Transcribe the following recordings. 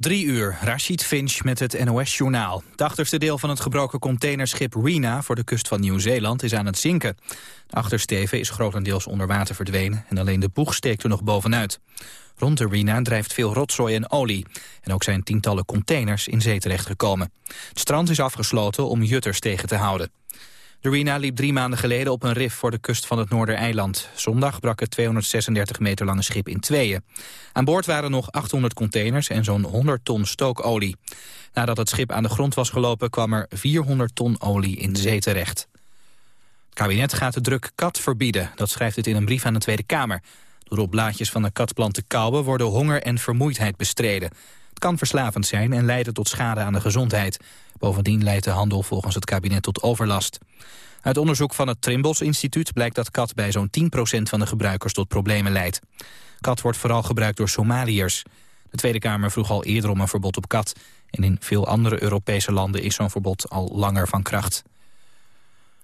Drie uur, Rashid Finch met het NOS-journaal. Het achterste deel van het gebroken containerschip Rena voor de kust van Nieuw-Zeeland is aan het zinken. De achtersteven is grotendeels onder water verdwenen en alleen de boeg steekt er nog bovenuit. Rond de Rena drijft veel rotzooi en olie. En ook zijn tientallen containers in zee terechtgekomen. Het strand is afgesloten om jutters tegen te houden. De Rena liep drie maanden geleden op een rif voor de kust van het Noordereiland. Zondag brak het 236 meter lange schip in tweeën. Aan boord waren nog 800 containers en zo'n 100 ton stookolie. Nadat het schip aan de grond was gelopen kwam er 400 ton olie in zee terecht. Het kabinet gaat de druk kat verbieden, dat schrijft het in een brief aan de Tweede Kamer. Door op blaadjes van de katplant te kauwen worden honger en vermoeidheid bestreden. Kan verslavend zijn en leiden tot schade aan de gezondheid. Bovendien leidt de handel volgens het kabinet tot overlast. Uit onderzoek van het Trimbos Instituut blijkt dat kat bij zo'n 10% van de gebruikers tot problemen leidt. Kat wordt vooral gebruikt door Somaliërs. De Tweede Kamer vroeg al eerder om een verbod op kat. En in veel andere Europese landen is zo'n verbod al langer van kracht.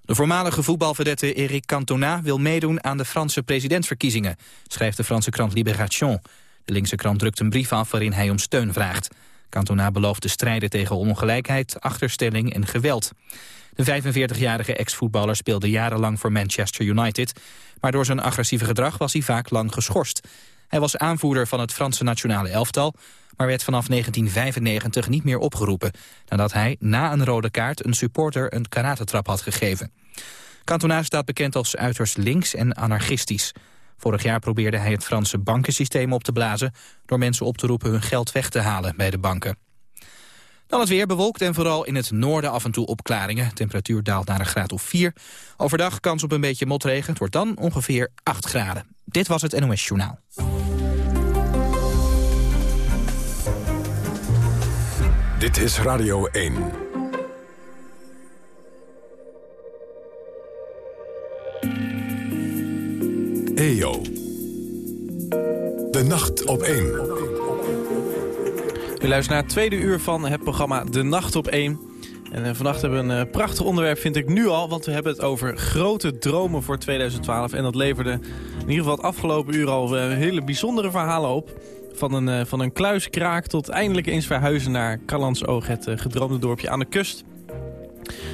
De voormalige voetbalvedette Eric Cantona wil meedoen aan de Franse presidentsverkiezingen, schrijft de Franse krant Libération. De linkse krant drukt een brief af waarin hij om steun vraagt. Cantona belooft te strijden tegen ongelijkheid, achterstelling en geweld. De 45-jarige ex-voetballer speelde jarenlang voor Manchester United... maar door zijn agressieve gedrag was hij vaak lang geschorst. Hij was aanvoerder van het Franse nationale elftal... maar werd vanaf 1995 niet meer opgeroepen... nadat hij na een rode kaart een supporter een karatentrap had gegeven. Cantona staat bekend als uiterst links en anarchistisch. Vorig jaar probeerde hij het Franse bankensysteem op te blazen... door mensen op te roepen hun geld weg te halen bij de banken. Dan het weer bewolkt en vooral in het noorden af en toe opklaringen. Temperatuur daalt naar een graad of 4. Overdag kans op een beetje motregen. Het wordt dan ongeveer 8 graden. Dit was het NOS Journaal. Dit is Radio 1. EO. De nacht op 1. U luistert naar het tweede uur van het programma De Nacht op 1. En uh, vannacht hebben we een uh, prachtig onderwerp, vind ik nu al. Want we hebben het over grote dromen voor 2012. En dat leverde in ieder geval het afgelopen uur al uh, hele bijzondere verhalen op. Van een, van een kluiskraak tot eindelijk eens verhuizen naar Callandsoog, het gedroomde dorpje aan de kust.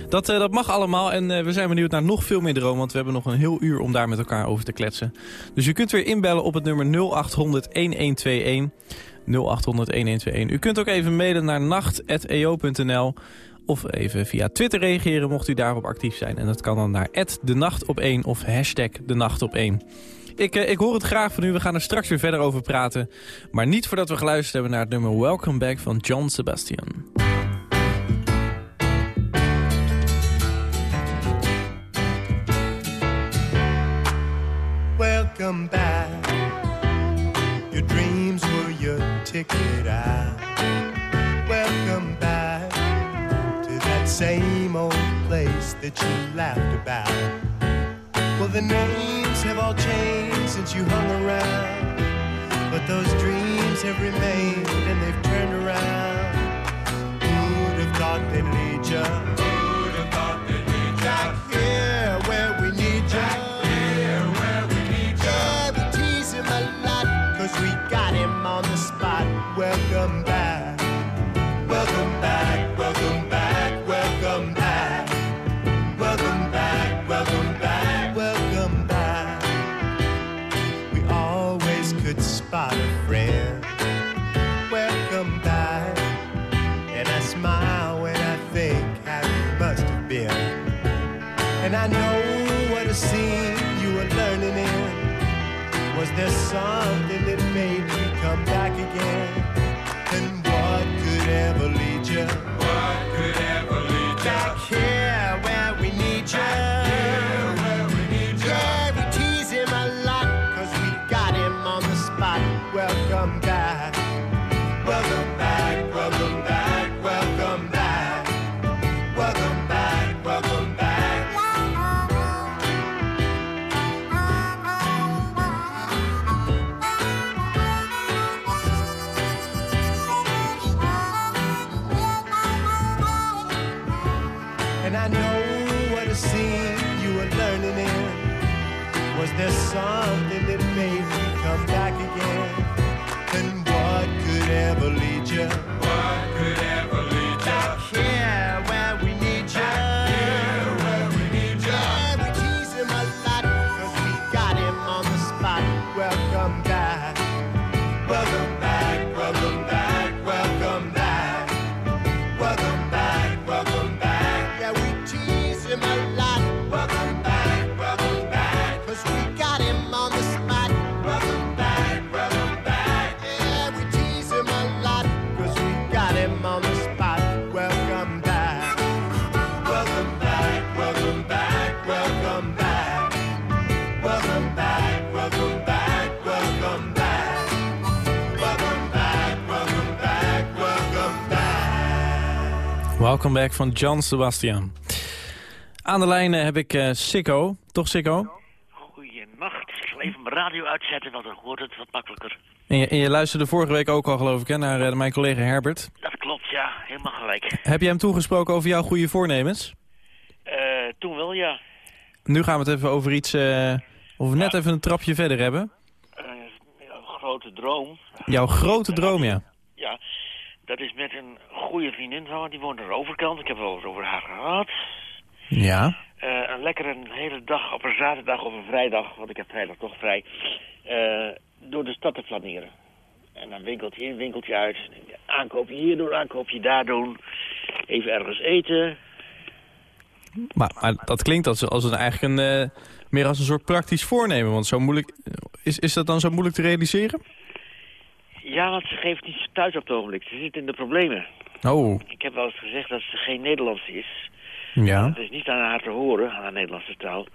Dat, uh, dat mag allemaal en uh, we zijn benieuwd naar nog veel meer dromen... want we hebben nog een heel uur om daar met elkaar over te kletsen. Dus u kunt weer inbellen op het nummer 0800-1121. 0800-1121. U kunt ook even mailen naar nacht.eo.nl of even via Twitter reageren mocht u daarop actief zijn. En dat kan dan naar de nacht op 1 of hashtag de nacht op 1. Ik, uh, ik hoor het graag van u. We gaan er straks weer verder over praten. Maar niet voordat we geluisterd hebben naar het nummer Welcome Back van John Sebastian. Welcome back. Your dreams were your ticket out. Welcome back to that same old place that you laughed about. Well, the names have all changed since you hung around, but those dreams have remained and they've turned around. Who'd have thought they'd lead you? Who'd have thought they'd lead you? Welcome back. Welcome back, welcome back, welcome back. Welcome back, welcome back, welcome back. We always could spot a friend. Welcome back. And I smile when I think how you must have been. And I know what a scene you were learning in. Was there something Welcome back van John Sebastian. Aan de lijn heb ik eh Sikko. Toch Sikko? Goeienacht. Ik zal even mijn radio uitzetten, want dan wordt het wat makkelijker. En je, en je luisterde vorige week ook al geloof ik hè, naar eh, mijn collega Herbert. Dat klopt, ja. Helemaal gelijk. Heb je hem toegesproken over jouw goede voornemens? Eh, toen wel, ja. Nu gaan we het even over iets... of we net even een trapje verder hebben. Grote droom. Jouw grote droom, ja. Ja, dat is met een goede vriendin van. Die woont aan de overkant. Ik heb wel eens over haar gehad. Ja. Eh, een lekker een hele dag op een zaterdag of een vrijdag, want ik heb vrijdag toch vrij, eh, door de stad te flaneren. En dan winkeltje in, winkeltje uit. Aankoopje hier doen, aankoopje daar doen. Even ergens eten. Maar, maar dat klinkt als, als een, eigenlijk een, eh, meer als een soort praktisch voornemen. Want zo moeilijk, is, is dat dan zo moeilijk te realiseren? Ja, want ze geeft niet thuis op het ogenblik. Ze zit in de problemen. Oh, Ik heb wel eens gezegd dat ze geen Nederlands is. ja. Het is niet aan haar te horen, aan haar Nederlandse taal.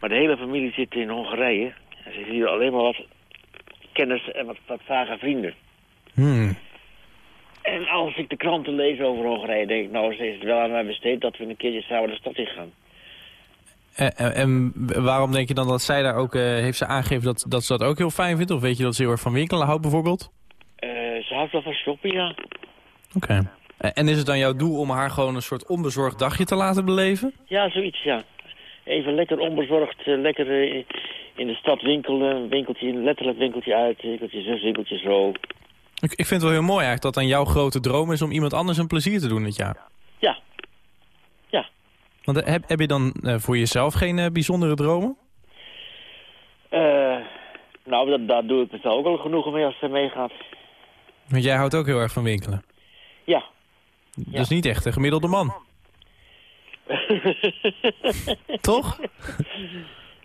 Maar de hele familie zit in Hongarije. En ze heeft hier alleen maar wat kennis en wat, wat vage vrienden. Hmm. En als ik de kranten lees over Hongarije, denk ik, nou, ze is het wel aan mij besteed dat we een keertje samen de stad in gaan. En, en, en waarom denk je dan dat zij daar ook... eh, heeft ze aangegeven dat, dat ze dat ook heel fijn vindt? Of weet je dat ze heel erg van winkelen houdt bijvoorbeeld? Houdt wel van shoppen, ja. Oké. En- En is het dan jouw doel om haar gewoon een soort onbezorgd dagje te laten beleven? Ja, zoiets, ja. Even lekker onbezorgd, eh, lekker eh, in de stad winkelen. Winkeltje in, letterlijk winkeltje uit, winkeltje zus, winkeltje zo. Ik, ik vind het wel heel mooi eigenlijk dat dan jouw grote droom is om iemand anders een plezier te doen dit jaar. Ja. Ja. Want eh, heb, heb je dan voor jezelf geen bijzondere dromen? Eh, nou, dat, daar doe ik mezelf ook al genoegen mee als ze meegaat. Want jij houdt ook heel erg van winkelen. Ja. Dat is niet echt een gemiddelde man. Toch?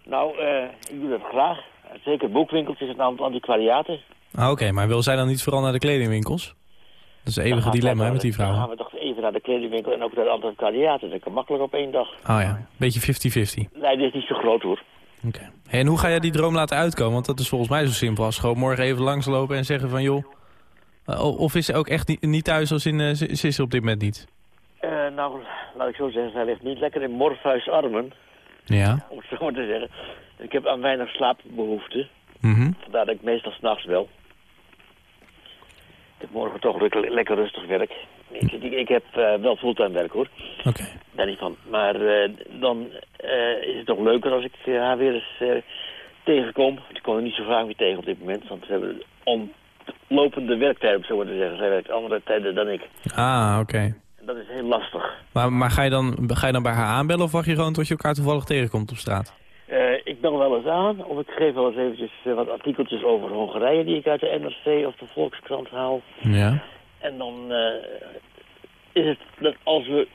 nou, ik doe dat graag. Zeker boekwinkeltjes en antiquariaten. Ah, Oké, maar wil zij dan niet vooral naar de kledingwinkels? Dat is een eeuwige dilemma hè, met die de- Dan gaan we toch even naar de kledingwinkel en ook naar de antiquariaten. Dat kan makkelijk op één dag. Oh ja, beetje 50-50. Nee, dit is niet zo groot hoor. Oké. Hey, en hoe ga jij die droom laten uitkomen? Want dat is volgens mij zo simpel als gewoon morgen even langslopen en zeggen van... joh, of is ze ook echt niet, niet thuis als in... eh, ze, is op dit moment niet? Eh, nou, laat ik zo zeggen, zij ligt niet lekker in Morpheus armen, Ja. om het zo maar te zeggen. Ik heb aan weinig slaapbehoefte, Mhm. vandaar dat ik meestal s'nachts bel. Ik heb morgen toch lekker, rustig werk. Ik, ik, ik heb eh, wel fulltime werk hoor, Oké. daar niet van. Maar eh, dan eh, is het toch leuker als ik eh, haar weer eens eh, tegenkom. Ik kom er niet zo vaak weer tegen op dit moment, want we hebben ontlopende werktijden, om zo maar te zeggen. Zij werkt andere tijden dan ik. Ah, oké. En dat is heel lastig. Maar, maar ga, je dan, ga je dan bij haar aanbellen of wacht je gewoon tot je elkaar toevallig tegenkomt op straat? Eh, ik bel wel eens aan, of ik geef wel eens eventjes eh, wat artikeltjes over Hongarije die ik uit de NRC of de Volkskrant haal. Ja. En dan eh, is het dat als we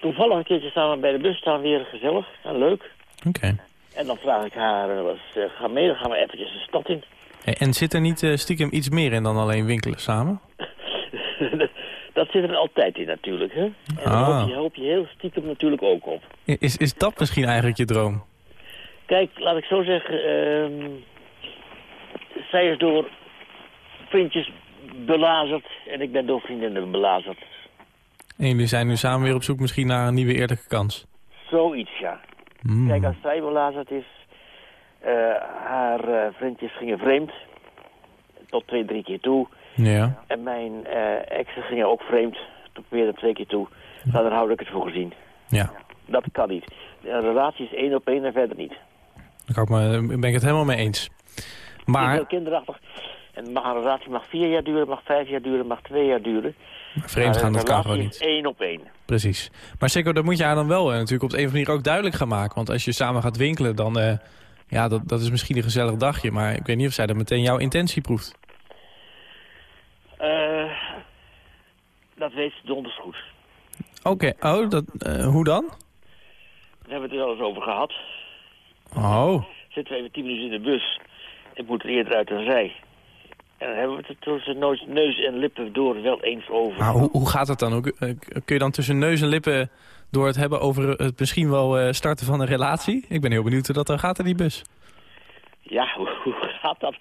toevallig een keertje samen bij de bus staan, weer gezellig en leuk. Oké. En dan vraag ik haar wel eens, eh, ga mee, dan gaan we eventjes de stad in. En zit er niet eh, stiekem iets meer in dan alleen winkelen samen? dat zit er altijd in natuurlijk, hè. En daar Ah. hoop je, hoop je heel stiekem natuurlijk ook op. Is, is dat misschien eigenlijk je droom? Kijk, laat ik zo zeggen, ehm, zij is door vriendjes belazerd en ik ben door vriendinnen belazerd. En jullie zijn nu samen weer op zoek misschien naar een nieuwe eerlijke kans? Zoiets, ja. Hmm. Kijk, als zij belazerd is, haar eh, vriendjes gingen vreemd, tot twee, drie keer toe. Ja. En mijn eh, exen gingen ook vreemd, tot meer dan twee keer toe. Nou, dan hou ik het voor gezien. Ja. Dat kan niet. Een relatie is één op één en verder niet. Daar ben ik het helemaal mee eens. Maar heel kinderachtig. En mag een relatie mag vier jaar duren, mag vijf jaar duren, mag twee jaar duren. vreemd gaan, dat kan gewoon niet. één op één. Precies. Maar zeker, dat moet je haar dan wel eh, natuurlijk op de een of andere manier ook duidelijk gaan maken. Want als je samen gaat winkelen, dan... eh, ja, dat, dat is misschien een gezellig dagje. Maar ik weet niet of zij dan meteen jouw intentie proeft. Eh, dat weet ze donders goed. Oké, oh, dat, eh, hoe dan? Daar hebben we het er wel eens over gehad. Oh, Zitten we even tien minuten in de bus. Ik moet er eerder uit dan zij. En dan hebben we het er tussen neus, en lippen door wel eens over. Maar hoe, hoe gaat het dan? Eh, Kun je dan tussen neus en lippen door het hebben over het misschien wel eh, starten van een relatie? Ik ben heel benieuwd hoe dat dan gaat in die bus. Ja, hoe, gaat dat?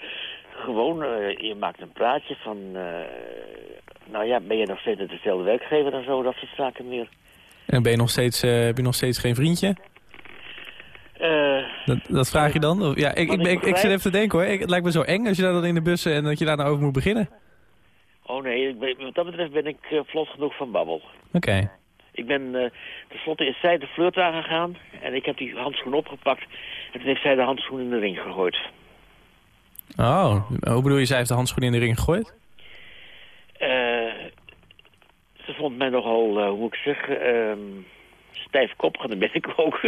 Gewoon, eh, je maakt een praatje van... eh, nou ja, ben je nog steeds dezelfde werkgever en zo, dat soort zaken meer. En ben je nog steeds, eh, heb je nog steeds geen vriendje? Eh, Dat, dat vraag je dan? Of- Ja, ik, ik, ik, ik zit even te denken hoor. Het lijkt me zo eng als je daar dan in de bus en dat je daar nou over moet beginnen. oh nee, ik ben, wat dat betreft ben ik eh, vlot genoeg van babbel. Oké. Ik ben, eh tenslotte is zij de flirt aangegaan en ik heb die handschoen opgepakt. En toen heeft zij de handschoen in de ring gegooid. Oh, hoe bedoel je, zij heeft de handschoen in de ring gegooid? Eh, ze vond mij nogal, eh, hoe moet ik zeggen, ehm stijfkoppig en dat ben ik ook.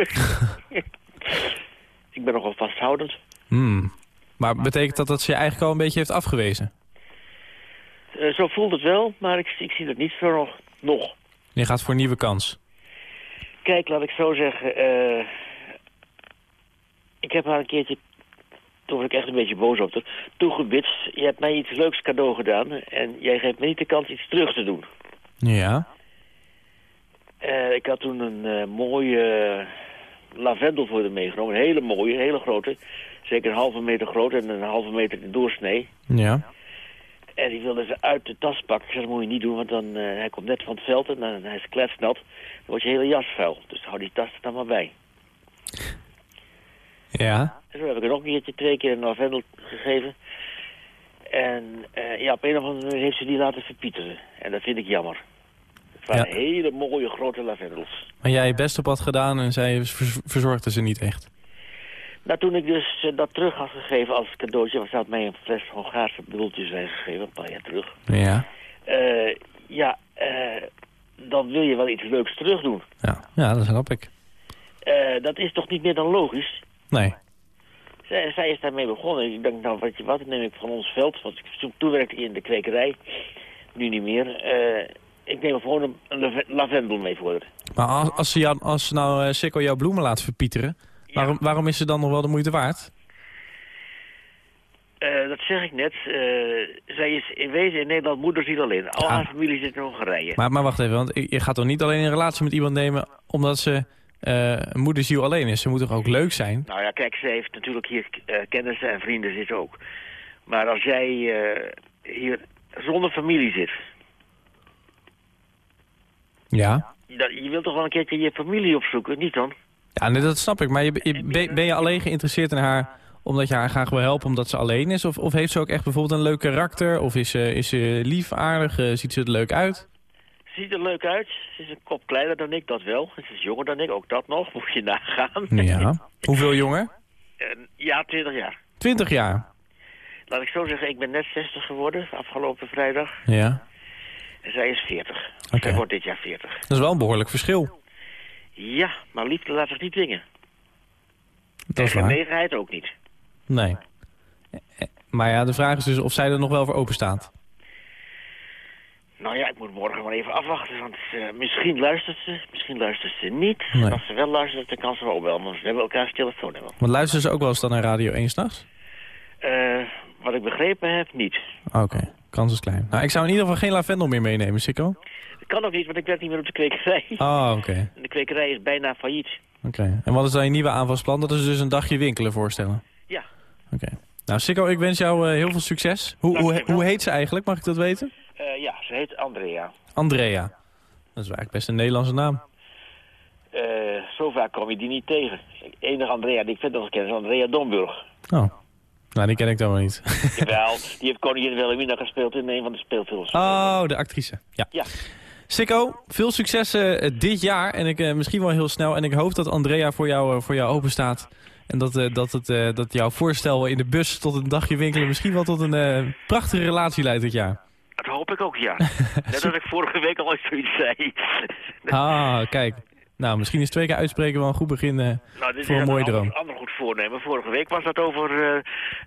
ik ben nogal vasthoudend. Hmm. Maar betekent dat dat ze je eigenlijk al een beetje heeft afgewezen? Zo voelt het wel, maar ik, ik zie het niet zo nog. nog. Je gaat voor een nieuwe kans. Kijk, laat ik zo zeggen. eh, ik heb haar een keertje, toen was ik echt een beetje boos op haar, toegebitst. Je hebt mij iets leuks cadeau gedaan en jij geeft me niet de kans iets terug te doen. Ja. Eh, ik had toen een eh, mooie lavendel voor haar meegenomen. Een hele mooie, hele grote. Zeker een halve meter groot en een halve meter in doorsnee. Ja. En die wilde ze uit de tas pakken. Ik zei, dat moet je niet doen, want dan, eh, hij komt net van het veld en dan, hij is kletsnat. Dan wordt je hele jas vuil. Dus hou die tas er dan maar bij. Ja. En zo heb ik er nog een keertje twee keer een lavendel gegeven. En eh, ja, op een of andere manier heeft ze die laten verpieteren. En dat vind ik jammer. Het waren Ja. hele mooie grote lavendels. Maar jij je best op had gedaan en zij verzorgde ze niet echt. Nou, toen ik dus eh, dat terug had gegeven als cadeautje... was dat mij een fles Hongaarse bultjeswijn gegeven, een paar jaar terug. Ja. Eh, ja, eh, dan wil je wel iets leuks terug doen. Ja, ja dat snap ik. Dat is toch niet meer dan logisch? Nee. Zij, zij is daarmee begonnen. Ik denk, nou, wat je wat, neem ik van ons veld. Want ik, toen, werkte in de kwekerij. Nu niet meer. Ik neem gewoon een, een lave- lavendel mee voor haar. Maar als, als ze, jou, als ze nou Sikko jouw bloemen laat verpieteren... Waarom, waarom is ze dan nog wel de moeite waard? Eh, dat zeg ik net. Eh, zij is in wezen in Nederland moederziel alleen. Al Ah. haar familie zit in Hongarije. Maar, maar wacht even, want je gaat toch niet alleen een relatie met iemand nemen... omdat ze eh, moederziel alleen is? Ze moet toch ook leuk zijn? Nou ja, kijk, ze heeft natuurlijk hier kennissen en vrienden zitten ook. Maar als jij hier zonder familie zit... Ja. dat- je wilt toch wel een keertje je familie opzoeken, niet dan? Ja, nee, dat snap ik. Maar je, je- ben, je alleen geïnteresseerd in haar omdat je haar graag wil helpen omdat ze alleen is? Of, of heeft ze ook echt bijvoorbeeld een leuk karakter? Of is ze, is ze lief, aardig? eh, ziet ze er leuk uit? Ziet er leuk uit. Ze is een kop kleiner dan ik, dat wel. Ze is jonger dan ik, ook dat nog. Moet je nagaan. Ja. Hoeveel jonger? Ja, 20 jaar. 20 jaar. Laat ik zo zeggen, ik ben net 60 geworden, afgelopen vrijdag. Ja. En zij is 40. Oké. Zij wordt dit jaar 40. Dat is wel een behoorlijk verschil. Ja, maar liefde laat zich niet dwingen. Dat is en genegenheid ook niet. Nee. Eh, Maar ja, de vraag is dus of zij er nog wel voor open staat. Nou ja, ik moet morgen maar even afwachten, want eh, misschien luistert ze, misschien luistert ze niet. Nee. En als ze wel luistert, dan kan ze wel bellen, want we hebben elkaars telefoonnummer. Want luisteren ze ook wel eens dan naar Radio 1 s'nachts? Eh wat ik begrepen heb, niet. Oké, kans is klein. Nou, ik zou in ieder geval geen lavendel meer meenemen, Sikko. Dat kan ook niet, want ik werk niet meer op de kwekerij. Oh, oké. De kwekerij is bijna failliet. Oké. En wat is dan je nieuwe aanvalsplan? Dat is dus een dagje winkelen voorstellen. Ja. Oké. Nou, Sikko, ik wens jou eh, heel veel succes. Hoe, hoe, hoe heet ze eigenlijk? Mag ik dat weten? Eh, ja, ze heet Andrea. Andrea. Dat is eigenlijk best een Nederlandse naam. Eh, zo vaak kom je die niet tegen. De enige Andrea die ik verder nog ken is Andrea Domburg. Oh. Nou, die ken ik dan wel niet. Jawel, die heeft koningin Wilhelmina gespeeld in een van de speelfilms. Oh, de actrice. Ja. Ja. Sikko, veel succes eh, dit jaar. En ik, eh, misschien wel heel snel. En ik hoop dat Andrea voor jou, eh, voor jou open staat. En dat, dat, het, dat jouw voorstel in de bus tot een dagje winkelen... misschien wel tot een prachtige relatie leidt dit jaar. Dat hoop ik ook, ja. Net als ik vorige week al eens zoiets zei. Ah, kijk. Nou, misschien is twee keer uitspreken wel een goed begin. eh, Nou, dit Voor een mooie ander, droom. ander goed voornemen. Vorige week was dat over eh,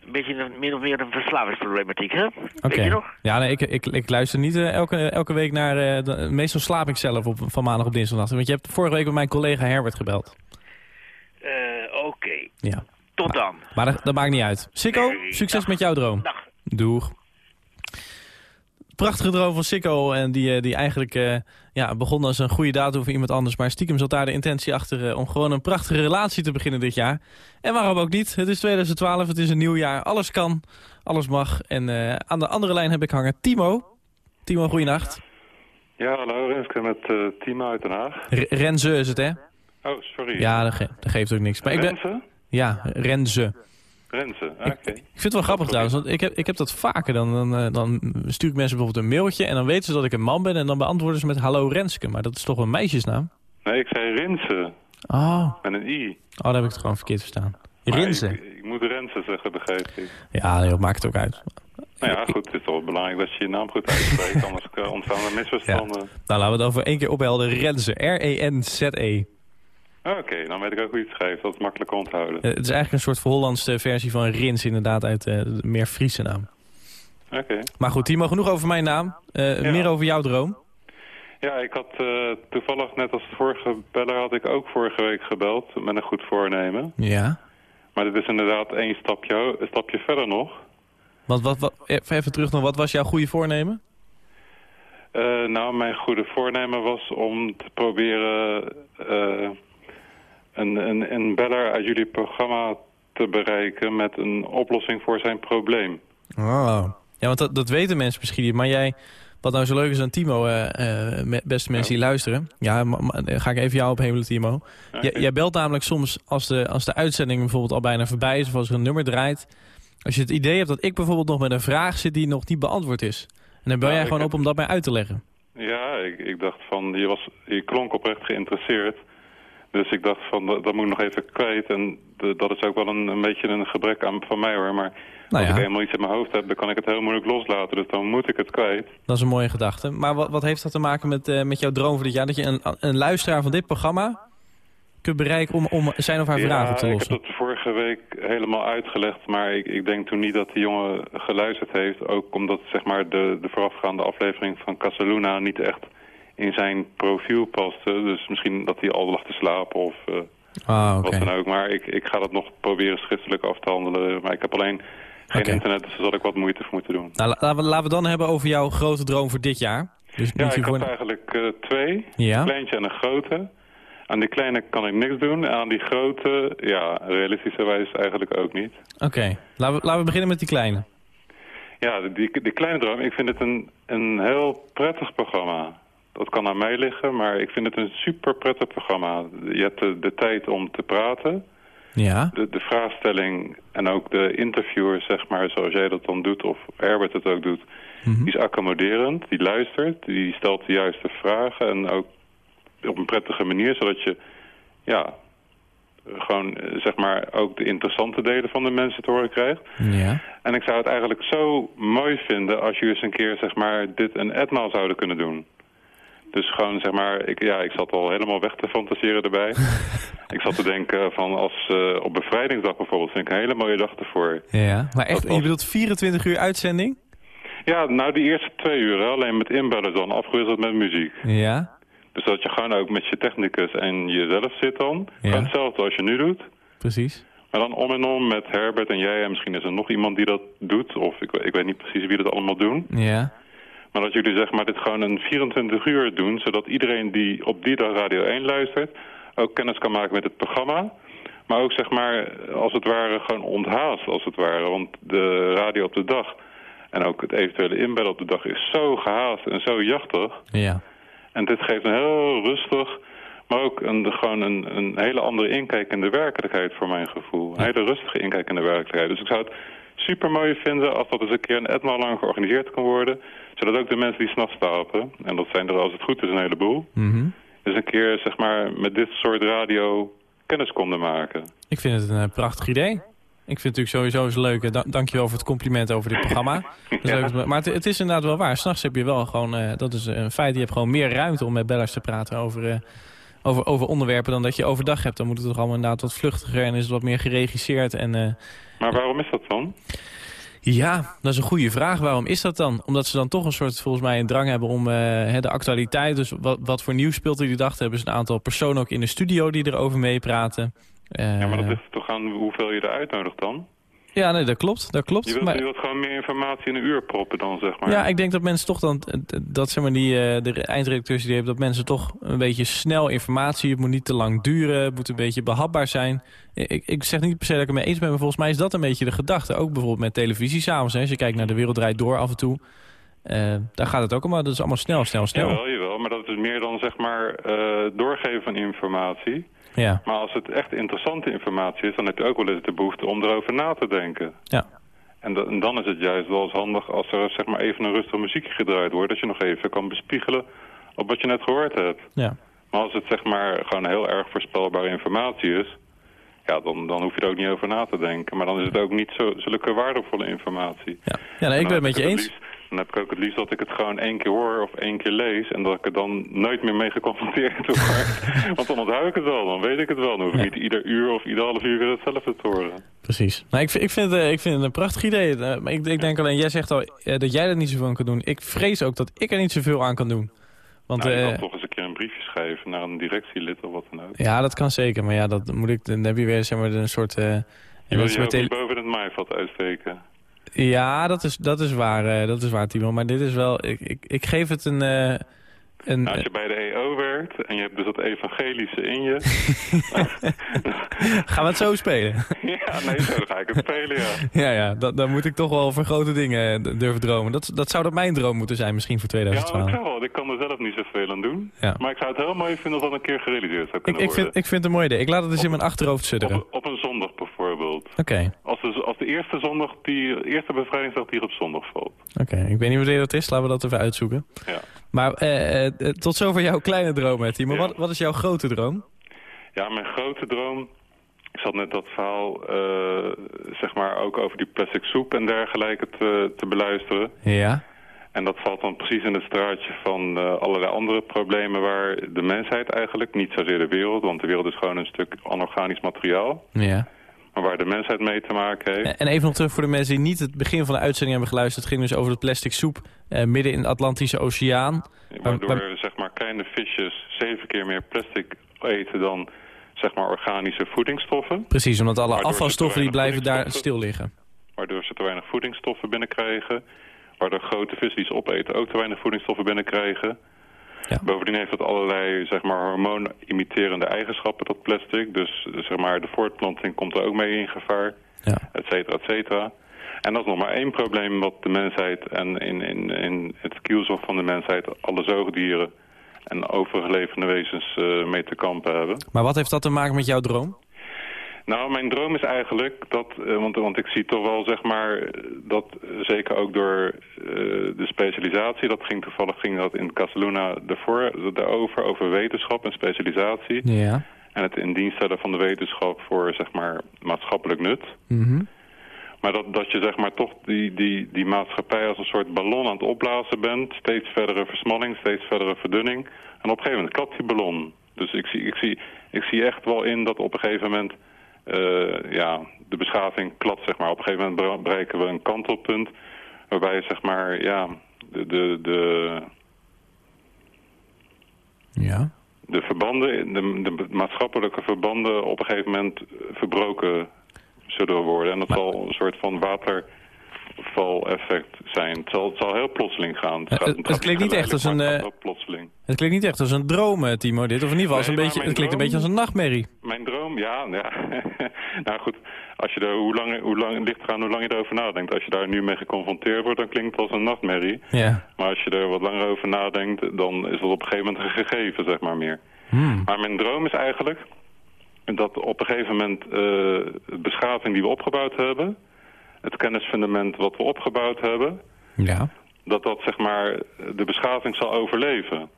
een beetje een, min of meer een verslavingsproblematiek, hè? Oké. Weet je nog? Ja, nee, ik, ik, ik luister niet eh, elke, elke week naar... de- meestal slaap ik zelf op, van maandag op dinsdag. Want je hebt vorige week met mijn collega Herbert gebeld. Oké, Ja. tot dan. Maar dat, dat maakt niet uit. Sikko, Nee, succes dag. met jouw droom. Dag. Doeg. Prachtige droom van Sikko. En die, eh, die eigenlijk eh, ja, begon als een goede datum voor iemand anders. Maar stiekem zat daar de intentie achter eh, om gewoon een prachtige relatie te beginnen dit jaar. En waarom ook niet? Het is 2012, het is een nieuw jaar. Alles kan, alles mag. En aan de andere lijn heb ik hangen Timo. Timo, goeienacht. Ja, hallo Renske met Timo uit Den Haag. R Renze is het, hè? Oh, sorry. Ja, dat, ge- dat geeft ook niks. Maar ik ben, Renze? ja, Renze. Ah, oké. Ik vind het wel grappig trouwens, want ik heb, ik heb dat vaker. Dan, dan, eh, dan stuur ik mensen bijvoorbeeld een mailtje en dan weten ze dat ik een man ben... en dan beantwoorden ze met hallo Renske. Maar dat is toch een meisjesnaam? Nee, ik zei Rinse, Oh, met een i. oh dan heb ik het gewoon verkeerd verstaan. Renze. Ik, ik moet Renze zeggen, begrijp ik. Ja, dat maakt het ook uit. Nou ja, goed, het is toch belangrijk dat je je naam goed uitspreekt, anders eh, ontstaan er misverstanden. Nou, laten we het over één keer ophelden. Renze. R-E-N-Z-E. Ah, Oké, dan weet ik ook hoe je het schrijft, dat is makkelijk onthouden. Eh, het is eigenlijk een soort Hollandse versie van Rins, inderdaad, uit eh, de meer Friese naam. Oké. Maar goed, Timo, genoeg over mijn naam. Eh, Ja. Meer over jouw droom. Ja, ik had toevallig, net als de vorige beller, had ik ook vorige week gebeld met een goed voornemen. Ja. Maar dit is inderdaad één stapje, een stapje verder nog. Want wat, wat, even even terug nog, wat was jouw goede voornemen? Nou, mijn goede voornemen was om te proberen een, een, een beller uit jullie programma te bereiken met een oplossing voor zijn probleem. Oh. Ja, want dat, dat weten mensen misschien niet. Maar jij, wat nou zo leuk is aan Timo, eh, eh, beste mensen die luisteren. Ja, ga ik even jou ophemelen, Timo. Jij, jij belt namelijk soms als de, als de uitzending bijvoorbeeld al bijna voorbij is... of als er een nummer draait. Als je het idee hebt dat ik bijvoorbeeld nog met een vraag zit die nog niet beantwoord is. En dan bel jij gewoon heb- op om dat mij uit te leggen. Ja, ik, ik dacht van, je, was, je klonk oprecht geïnteresseerd. Dus ik dacht van, dat, moet ik nog even kwijt. En de- dat is ook wel een, een beetje een gebrek aan, van mij hoor. Maar Nou als ik eenmaal iets in mijn hoofd heb, dan kan ik het heel moeilijk loslaten. Dus dan moet ik het kwijt. Dat is een mooie gedachte. Maar wat, wat heeft dat te maken met, eh, met jouw droom voor dit jaar? Dat je een, een luisteraar van dit programma kunt bereiken om, om zijn of haar vraag op te ik lossen? heb dat vorige week helemaal uitgelegd, maar ik, ik denk toen niet dat die jongen geluisterd heeft. Ook omdat zeg maar, de, de voorafgaande aflevering van Casaluna niet echt in zijn profiel paste. Dus misschien dat hij al lag te slapen of eh, Ah, oké. wat dan ook. Maar ik, ik ga dat nog proberen schriftelijk af te handelen. Maar ik heb alleen geen internet, dus daar zal ik wat moeite voor moeten doen. Nou, la- laten, we, laten we dan hebben over jouw grote droom voor dit jaar. Dus Ja, ik voor... eigenlijk eh, twee. Ja? Een kleintje en een grote. Aan die kleine kan ik niks doen. En aan die grote, ja, realistischerwijs eigenlijk ook niet. Oké, laten, we, laten we beginnen met die kleine. Ja, die, die kleine droom, ik vind het een, een heel prettig programma. Dat kan aan mij liggen, maar ik vind het een super prettig programma. Je hebt de, de tijd om te praten. Ja? De, de vraagstelling en ook de interviewer, zeg maar, zoals jij dat dan doet, of Herbert het ook doet, Mhm. die is accommoderend, die luistert, die stelt de juiste vragen en ook op een prettige manier, zodat je, ja, gewoon, eh, zeg maar, ook de interessante delen van de mensen te horen krijgt. Ja. En ik zou het eigenlijk zo mooi vinden als jullie eens een keer, zeg maar, dit een etmaal zouden kunnen doen. Dus gewoon, zeg maar, ik, ja, ik zat al helemaal weg te fantaseren erbij. ik zat te denken van als eh, op bevrijdingsdag bijvoorbeeld, vind ik een hele mooie dag ervoor. Ja. Maar echt, was- je bedoelt 24 uur uitzending? Ja, nou die eerste twee uur, alleen met inbellen dan, afgewisseld met muziek. Ja. Dus dat je gewoon ook met je technicus en jezelf zit dan. Ja. Gewoon hetzelfde als je nu doet. Precies. Maar dan om en om met Herbert en jij en misschien is er nog iemand die dat doet. Of ik, ik weet niet precies wie dat allemaal doen. Ja. Maar dat jullie zeg maar dit gewoon een 24 uur doen, zodat iedereen die op die dag Radio 1 luistert, ook kennis kan maken met het programma. Maar ook zeg maar, als het ware, gewoon onthaast als het ware. Want de radio op de dag en ook het eventuele inbellen op de dag is zo gehaast en zo jachtig. Ja. En dit geeft een heel rustig, maar ook een, gewoon een, een hele andere inkijk in de werkelijkheid voor mijn gevoel. Een hele rustige inkijk in de werkelijkheid. Dus ik zou het super mooi vinden als dat eens een keer een etmaal lang georganiseerd kan worden. Zodat ook de mensen die s'nachts slapen, en dat zijn er als het goed is een heleboel, Mhm. dus een keer zeg maar met dit soort radio kennis konden maken. Ik vind het een eh, prachtig idee. Ik vind het natuurlijk sowieso eens leuk. eh, da- Dankjewel voor het compliment over dit programma. Dat is Ja. leuk. Maar het, het is inderdaad wel waar. S'nachts heb je wel gewoon, eh, dat is een feit, je hebt gewoon meer ruimte om met bellers te praten over, eh, over, over onderwerpen dan dat je overdag hebt. Dan moet het toch allemaal inderdaad wat vluchtiger en is het wat meer geregisseerd. En, eh, Maar waarom is dat dan? ja, dat is een goede vraag. Waarom is dat dan? Omdat ze dan toch een soort, volgens mij, een drang hebben om eh, de actualiteit. Dus wat, wat voor nieuws speelt er die dag? Hebben ze een aantal personen ook in de studio die erover meepraten. Eh, Ja, maar dat ligt toch aan hoeveel je er uitnodigt dan? Ja, nee, dat klopt. Dat klopt. Je wilt, maar... je wilt gewoon meer informatie in een uur proppen dan, zeg maar. Ja, ik denk dat mensen toch dan, dat zeg maar die, eh, de eindredacteurs die hebben, dat mensen toch een beetje snel informatie, het moet niet te lang duren, het moet een beetje behapbaar zijn. Ik, ik zeg niet per se dat ik het mee eens ben, maar volgens mij is dat een beetje de gedachte. Ook bijvoorbeeld met televisie s'avonds, als je kijkt naar De Wereld Draait Door af en toe, uh, daar gaat het ook allemaal, dat is allemaal snel, snel, snel. Jawel, jawel, maar dat is meer dan zeg maar uh, doorgeven van informatie. Ja. Maar als het echt interessante informatie is, dan heb je ook wel eens de behoefte om erover na te denken. Ja. En, en, dan is het juist wel eens handig als er zeg maar even een rustig muziekje gedraaid wordt... dat je nog even kan bespiegelen op wat je net gehoord hebt. Ja. Maar als het zeg maar gewoon heel erg voorspelbare informatie is... ja, dan, dan hoef je er ook niet over na te denken. Maar dan is het ook niet zo, zulke waardevolle informatie. Ja, ja nee, ik ben het met je eens. Liefst, dan heb ik ook het liefst dat ik het gewoon één keer hoor of één keer lees... en dat ik er dan nooit meer mee geconfronteerd word. Want dan onthoud ik het wel, dan weet ik het wel. Dan hoef ik niet ieder uur of ieder half uur weer hetzelfde te horen. Precies. Nou, ik, ik, vind, uh, ik vind het een prachtig idee. Uh, maar ik, ik, denk alleen, jij zegt al uh, dat jij er niet zoveel aan kan doen. Ik vrees ook dat ik er niet zoveel aan kan doen. Want, nou, je kan toch eens een keer een briefje schrijven naar een directielid of wat dan ook. Ja, dat kan zeker. Maar ja, dat moet ik, dan heb je weer zeg maar, een soort... je wil je ook niet boven het maaiveld uitsteken. Ja, dat is, dat is waar, uh, dat is waar, Timo. Maar dit is wel... Ik, ik, ik geef het een... Een nou, als je bij de EO werkt en je hebt dus dat evangelische in je... Gaan we het zo spelen? ja, nee, zo ga ik het spelen, ja. ja, ja, dat, dan moet ik toch wel voor grote dingen eh, durven dromen. Dat, dat zou dat mijn droom moeten zijn misschien voor 2012. Ja, ik, wel. ik kan er zelf niet zoveel aan doen. Ja. Maar ik zou het heel mooi vinden als dat een keer gerealiseerd zou kunnen ik, ik worden. Vind, ik vind het een mooi idee. Ik laat het eens op, in mijn achterhoofd sudderen. Op, op, een zondag bijvoorbeeld. Oké. Okay. Als, de, als de eerste zondag, die eerste bevrijdingsdag die op zondag valt. Oké, okay. ik weet niet wanneer dat is. Laten we dat even uitzoeken. Ja. Maar eh, eh, tot zover jouw kleine droom, Timo. Ja. Wat, wat is jouw grote droom? Ja, mijn grote droom... Ik zat net dat verhaal, uh, zeg maar, ook over die plastic soep en dergelijke te, te beluisteren. Ja. En dat valt dan precies in het straatje van uh, allerlei andere problemen waar de mensheid eigenlijk, niet zozeer de wereld, want de wereld is gewoon een stuk anorganisch materiaal. Ja. Waar de mensheid mee te maken heeft. En even nog terug voor de mensen die niet het begin van de uitzending hebben geluisterd. Het ging dus over de plastic soep uh, midden in de Atlantische Oceaan. Waardoor maar, zeg maar, kleine visjes zeven keer meer plastic eten dan zeg maar, organische voedingsstoffen. Precies, omdat alle afvalstoffen die blijven daar stil liggen. Waardoor ze te weinig voedingsstoffen binnenkrijgen. Waardoor grote vissen die ze opeten ook te weinig voedingsstoffen binnenkrijgen. Ja. Bovendien heeft het allerlei zeg maar, hormoon-imiterende eigenschappen, dat plastic. Dus zeg maar, de voortplanting komt er ook mee in gevaar, ja. et cetera, et cetera. En dat is nog maar één probleem wat de mensheid en in, in, in het kielzog van de mensheid, alle zoogdieren en overige levende wezens uh, mee te kampen hebben. Maar wat heeft dat te maken met jouw droom? Nou, mijn droom is eigenlijk dat, uh, want, want ik zie toch wel zeg maar dat uh, zeker ook door uh, de specialisatie, dat ging toevallig ging dat in Casaluna daarvoor, daarover, over wetenschap en specialisatie. Ja. En het in dienst stellen van de wetenschap voor zeg maar maatschappelijk nut. Mm -hmm. Maar dat, dat je zeg maar toch die, die, die maatschappij als een soort ballon aan het opblazen bent. Steeds verdere versmalling, steeds verdere verdunning. En op een gegeven moment klapt die ballon. Dus ik zie, ik zie, ik zie echt wel in dat op een gegeven moment ja, de beschaving klapt. Zeg maar. Op een gegeven moment bereiken we een kantelpunt waarbij zeg maar, ja, de, de, de, ja. de verbanden, de, de maatschappelijke verbanden op een gegeven moment verbroken zullen worden. En dat maar, zal een soort van waterval-effect zijn. Het zal, het zal heel plotseling gaan. Het, gaat, het, het klinkt niet echt als een... Uh, plotseling. Het klinkt niet echt als een droom, Timo, dit. Of in ieder geval, nee, een beetje, het klinkt een beetje als een nachtmerrie. Mijn droom, ja. ja. nou goed, als je er, hoe lang, hoe lang, ligt eraan hoe lang je erover nadenkt. Als je daar nu mee geconfronteerd wordt, dan klinkt het als een nachtmerrie. Ja. Maar als je er wat langer over nadenkt, dan is het op een gegeven moment een gegeven, zeg maar meer. Hmm. Maar mijn droom is eigenlijk dat op een gegeven moment uh, de beschaving die we opgebouwd hebben... het kennisfundament wat we opgebouwd hebben... Ja. dat dat zeg maar de beschaving zal overleven.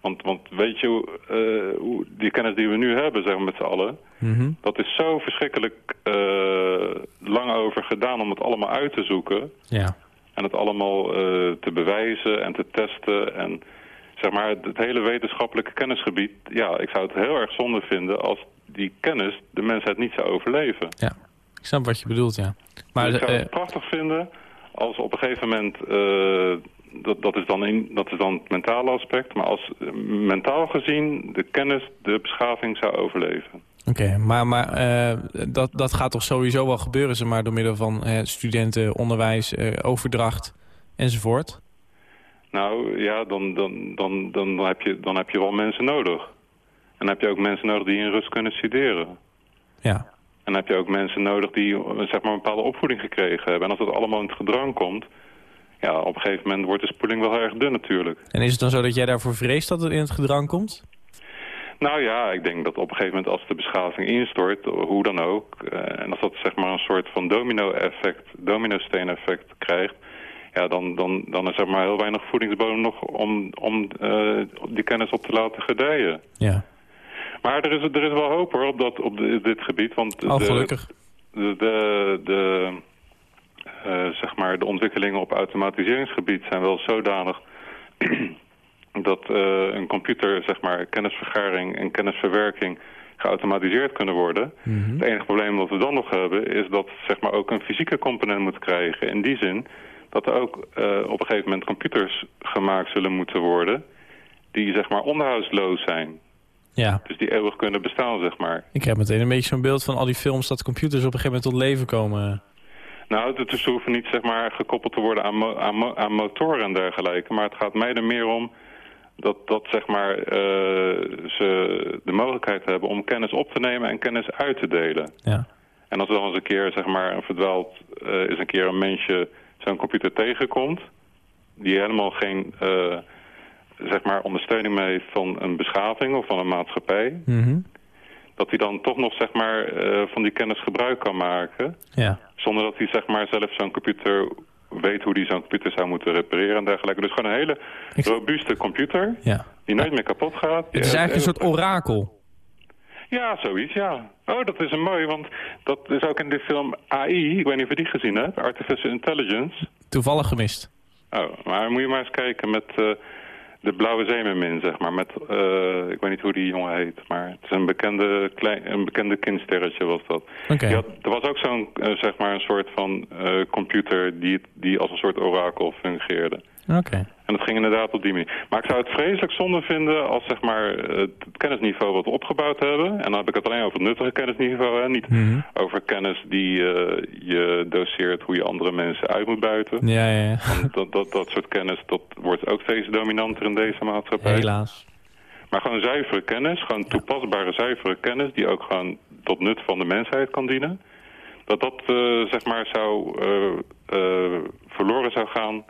Want, want weet je, uh, hoe, die kennis die we nu hebben, zeg maar met z'n allen... Mm -hmm. dat is zo verschrikkelijk uh, lang over gedaan om het allemaal uit te zoeken... Ja. en het allemaal te bewijzen en te testen... en zeg maar, het hele wetenschappelijke kennisgebied... ja, ik zou het heel erg zonde vinden als die kennis de mensheid niet zou overleven. Ja, ik snap wat je bedoelt, ja. Maar ik zou het uh, prachtig vinden als op een gegeven moment... Uh, dat, dat, is dan in, dat is dan het mentale aspect... maar als uh, mentaal gezien de kennis de beschaving zou overleven. Oké, maar, maar eh, dat, dat gaat toch sowieso wel gebeuren, zeg maar, door middel van eh, studenten, onderwijs, eh, overdracht enzovoort? Nou ja, dan, dan, dan, dan, heb je, dan heb je wel mensen nodig. En dan heb je ook mensen nodig die in rust kunnen studeren. Ja. En dan heb je ook mensen nodig die zeg maar, een bepaalde opvoeding gekregen hebben. En als dat allemaal in het gedrang komt... ja, op een gegeven moment wordt de spoeling wel heel erg dun natuurlijk. En is het dan zo dat jij daarvoor vreest dat het in het gedrang komt? Nou ja, ik denk dat op een gegeven moment als de beschaving instort, hoe dan ook... eh, en als dat zeg maar een soort van domino-effect, domino-steen-effect krijgt... ja, dan, dan, dan is er maar heel weinig voedingsbodem nog om, om eh, die kennis op te laten gedijen. Ja. Maar er is, er is wel hoop hoor, op, dat, op dit gebied. Want Oh, de, gelukkig. de, de, de, eh, zeg maar de ontwikkelingen op automatiseringsgebied zijn wel zodanig dat eh, een computer zeg maar kennisvergaring en kennisverwerking geautomatiseerd kunnen worden. Het enige probleem dat we dan nog hebben is dat zeg maar ook een fysieke component moet krijgen. In die zin dat er ook eh, op een gegeven moment computers gemaakt zullen moeten worden die zeg maar onderhoudsloos zijn. Ja. Dus die eeuwig kunnen bestaan, zeg maar. Ik heb meteen een beetje zo'n beeld van al die films dat computers op een gegeven moment tot leven komen. Nou, het- ze hoeven niet zeg maar, gekoppeld te worden aan, mo- aan, mo- aan motoren en dergelijke. Maar het gaat mij er meer om dat, dat zeg maar, eh, ze de mogelijkheid hebben om kennis op te nemen en kennis uit te delen. Ja. En als er dan eens een keer zeg maar, een verdwaald eh, is een keer een mensje zo'n computer tegenkomt... die helemaal geen eh, zeg maar, ondersteuning mee van een beschaving of van een maatschappij... Mhm. dat hij dan toch nog zeg maar, eh, van die kennis gebruik kan maken... Ja. Zonder dat hij zeg maar, zelf zo'n computer weet hoe hij zo'n computer zou moeten repareren en dergelijke. Dus gewoon een hele Ik- robuuste computer ja. die nooit meer kapot gaat. Het is eigenlijk een soort orakel. Ja, zoiets, ja. Oh, dat is een mooi, want dat is ook in de film AI. Ik weet niet of je die gezien hebt. Artificial Intelligence. Toevallig gemist. Oh, maar moet je maar eens kijken met eh, de blauwe zeemermin, zeg maar. Met, eh, ik weet niet hoe die jongen heet, maar het is een bekende, klein, een bekende kindsterretje was dat. Oké. Die had- er was ook zo'n, eh, zeg maar, een soort van eh, computer die, die als een soort orakel fungeerde. Oké. En dat ging inderdaad op die manier. Maar ik zou het vreselijk zonde vinden als zeg maar, eh, het kennisniveau wat we opgebouwd hebben... en dan heb ik het alleen over het nuttige kennisniveau... Hè, niet Mhm. over kennis die eh, je doseert hoe je andere mensen uit moet buiten. Ja, ja, ja. Want dat, dat, dat soort kennis dat wordt ook steeds dominanter in deze maatschappij. Helaas. Maar gewoon zuivere kennis, gewoon toepasbare zuivere kennis... die ook gewoon tot nut van de mensheid kan dienen... dat dat eh, zeg maar zou verloren zou gaan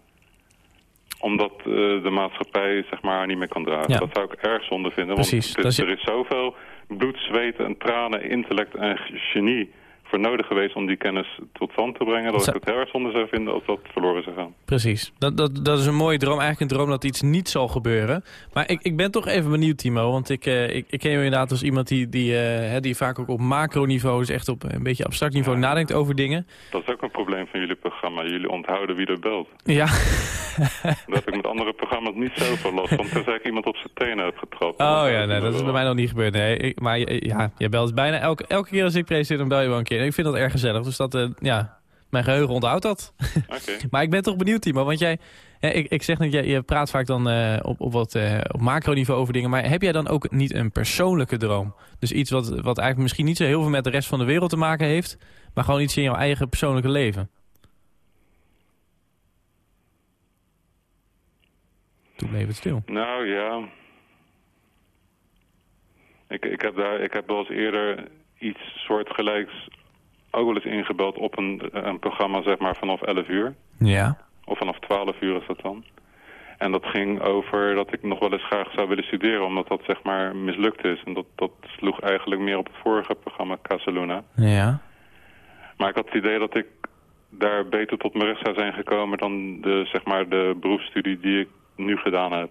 omdat eh, de maatschappij zeg maar niet meer kan dragen. Ja. Dat zou ik erg zonde vinden. Precies, Want is- er is zoveel bloed, zweet en tranen, intellect en genie voor nodig geweest om die kennis tot stand te brengen. Dat Zo- ik het heel erg zonde zou vinden als dat verloren zou gaan. Precies. Dat, dat, dat is een mooie droom. Eigenlijk een droom dat iets niet zal gebeuren. Maar ik, ik ben toch even benieuwd, Timo. Want ik, eh, ik, ik ken je inderdaad als iemand die, die, eh, hè, die vaak ook op macroniveau... dus echt op een beetje abstract niveau nadenkt over dingen. Dat is ook een probleem van jullie programma. Jullie onthouden wie er belt. Ja. Heb ik met andere programma's niet zoveel last van. Tenzij ik iemand op zijn tenen heb getrapt. Oh ja, nee, dat is bij mij nog niet gebeurd. Nee, ik, maar je- ja, jij belt bijna elke, elke keer als ik presenteer, dan bel je wel een keer. Ik vind dat erg gezellig. Dus dat, eh, ja, mijn geheugen onthoudt dat. Maar ik ben toch benieuwd, Timo. Want jij, ik, ik zeg net, jij, je praat vaak dan eh, op, op wat eh, op macroniveau over dingen. Maar heb jij dan ook niet een persoonlijke droom? Dus iets wat, wat eigenlijk misschien niet zo heel veel met de rest van de wereld te maken heeft. Maar gewoon iets in jouw eigen persoonlijke leven. Toen bleef het stil. Nou ja. Ik, ik, heb daar, ik heb wel eens eerder iets soortgelijks ook wel eens ingebeld op een, een programma zeg maar vanaf 11 uur. Ja. Of vanaf 12 uur is dat dan. En dat ging over dat ik nog wel eens graag zou willen studeren, omdat dat zeg maar mislukt is. En dat, dat sloeg eigenlijk meer op het vorige programma Casaluna. Ja. Maar ik had het idee dat ik daar beter tot mijn recht zou zijn gekomen dan de, zeg maar, de beroepsstudie die ik nu gedaan heb.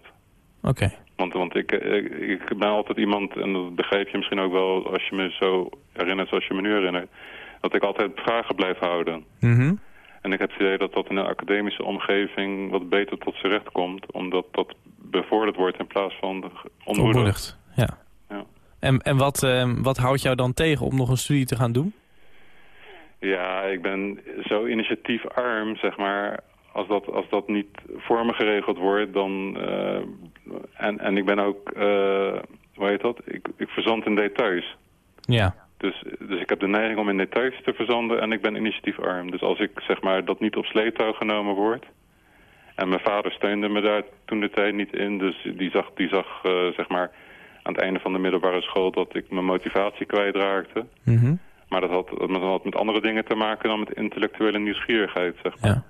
Oké. Want, want ik, ik, ik ben altijd iemand, en dat begrijp je misschien ook wel als je me zo herinnert zoals je me nu herinnert, dat ik altijd vragen blijf houden. Mhm. En ik heb het idee dat dat in een academische omgeving wat beter tot zijn recht komt, omdat dat bevorderd wordt in plaats van ontmoedigd. Ja. Ja. En, en wat, eh, wat houdt jou dan tegen om nog een studie te gaan doen? Ja, ik ben zo initiatiefarm, zeg maar. Als dat, als dat niet voor me geregeld wordt, dan... eh, en, en ik ben ook, eh hoe heet dat? Ik, ik verzand in details. Ja. Dus, dus ik heb de neiging om in details te verzanden en ik ben initiatiefarm. Dus als ik zeg maar dat niet op sleeptouw genomen wordt... en mijn vader steunde me daar toen de tijd niet in... dus die zag, die zag eh, zeg maar aan het einde van de middelbare school... dat ik mijn motivatie kwijtraakte. Mhm. Maar dat had, dat had met andere dingen te maken dan met intellectuele nieuwsgierigheid, zeg maar. Ja.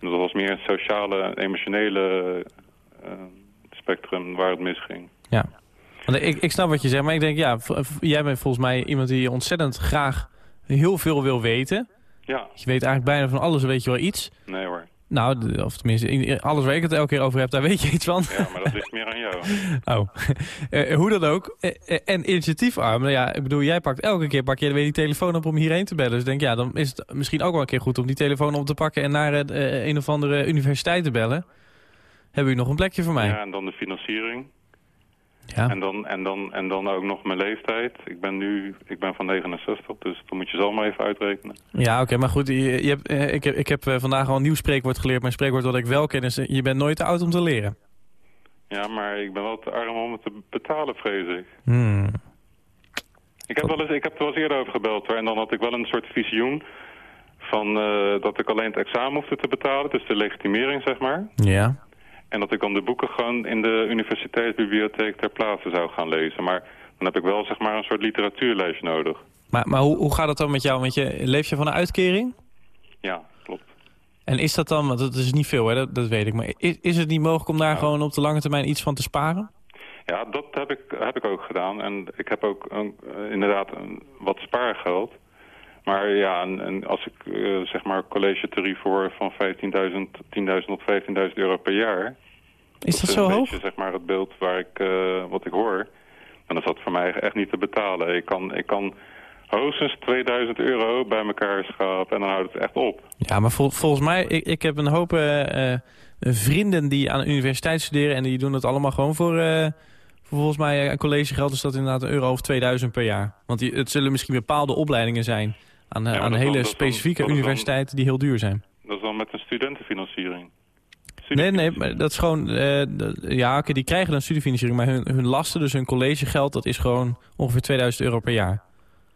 Dat was meer een sociale, emotionele eh, spectrum waar het misging. Ja. Want ik, ik snap wat je zegt, maar ik denk, ja, jij bent volgens mij iemand die ontzettend graag heel veel wil weten. Ja, Je weet eigenlijk bijna van alles, weet je wel iets. nee hoor. Nou, of tenminste, in- alles waar ik het elke keer over heb, daar weet je iets van. Ja, maar dat ligt meer aan jou. Oh, Eh, hoe dan ook. Eh, eh, en initiatiefarm, nou ja, ik bedoel, jij pakt elke keer pak je weer die telefoon op om hierheen te bellen. Dus ik denk, ja, dan is het misschien ook wel een keer goed om die telefoon op te pakken en naar eh, een of andere universiteit te bellen. Hebben u nog een plekje voor mij? Ja, en dan de financiering. Ja. En, dan, en, dan, en dan ook nog mijn leeftijd. Ik ben nu ik ben van 69, dus dan moet je zelf maar even uitrekenen. Ja, oké, maar goed, je, je hebt, eh, ik heb, ik heb eh, vandaag al een nieuw spreekwoord geleerd. Mijn spreekwoord wat ik wel ken is, eh, je bent nooit te oud om te leren. Ja, maar ik ben wel te arm om het te betalen, vrees ik. Hmm. Ik heb, wel eens, ik heb er wel eens eerder over gebeld hoor. En dan had ik wel een soort visioen van dat ik alleen het examen hoefde te betalen. Dus de legitimering, zeg maar. Ja. En dat ik dan de boeken gewoon in de universiteitsbibliotheek ter plaatse zou gaan lezen. Maar dan heb ik wel zeg maar een soort literatuurlijst nodig. Maar, maar hoe, hoe gaat het dan met jou? Want je, leef je van een uitkering? Ja, klopt. En is dat dan, want dat is niet veel, hè, dat, dat weet ik. Maar is, is het niet mogelijk om daar gewoon op de lange termijn iets van te sparen? Ja, dat heb ik, heb ik ook gedaan. En ik heb ook een, eh, inderdaad een, wat spaargeld. Maar ja, en, en als ik eh, zeg maar college tarief hoor van 15.000, 10.000 tot 15.000 euro per jaar... Is dat zo een hoog? beetje zeg maar het beeld waar ik, eh, wat ik hoor. Dan is dat voor mij echt niet te betalen. Ik kan, ik kan hoogstens 2000 euro bij elkaar schrapen en dan houdt het echt op. Ja, maar vol- volgens mij, ik, ik heb een hoop eh, vrienden die aan de universiteit studeren... en die doen het allemaal gewoon voor, voor volgens mij een collegegeld... is dat inderdaad een euro of 2000 per jaar. Want die, het zullen misschien bepaalde opleidingen zijn... aan, eh, Ja, aan dat hele dan- dat is dan- specifieke dat dan- universiteiten die heel duur zijn. Dat is dan met een studentenfinanciering. Nee, nee, maar dat is gewoon... d- ja, oké, die krijgen dan studiefinanciering... maar hun, hun lasten, dus hun collegegeld... dat is gewoon ongeveer 2000 euro per jaar.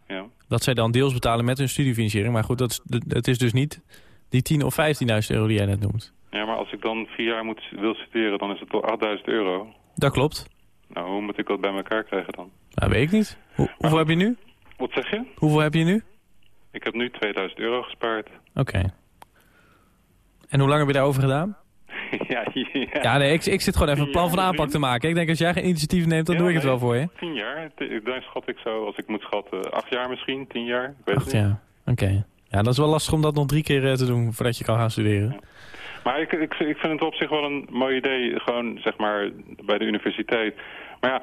Ja. Dat zij dan deels betalen met hun studiefinanciering. Maar goed, dat is, dat- het is dus niet die 10 of 15.000 euro die jij net noemt. ja, maar als ik dan vier jaar moet, wil studeren, dan is het wel 8000 euro. Dat klopt. Nou, hoe moet ik dat bij elkaar krijgen dan? Nou, weet ik niet. Hoe- hoeveel heb je nu? Wat zeg je? Hoeveel heb je nu? Ik heb nu 2000 euro gespaard. Oké. En hoe lang heb je daarover gedaan? ja, ja. Ja, nee, ik, ik zit gewoon even een plan van aanpak te maken. Ik denk, als jij geen initiatief neemt, dan Ja, doe ik het wel voor je. Tien jaar. Dan schat ik zo, als ik moet schatten, acht jaar misschien, tien jaar. Ik weet Acht jaar. Oké. Ja, dat is wel lastig om dat nog drie keer eh, te doen voordat je kan gaan studeren. Maar ik, ik, ik vind het op zich wel een mooi idee, gewoon zeg maar bij de universiteit. Maar ja,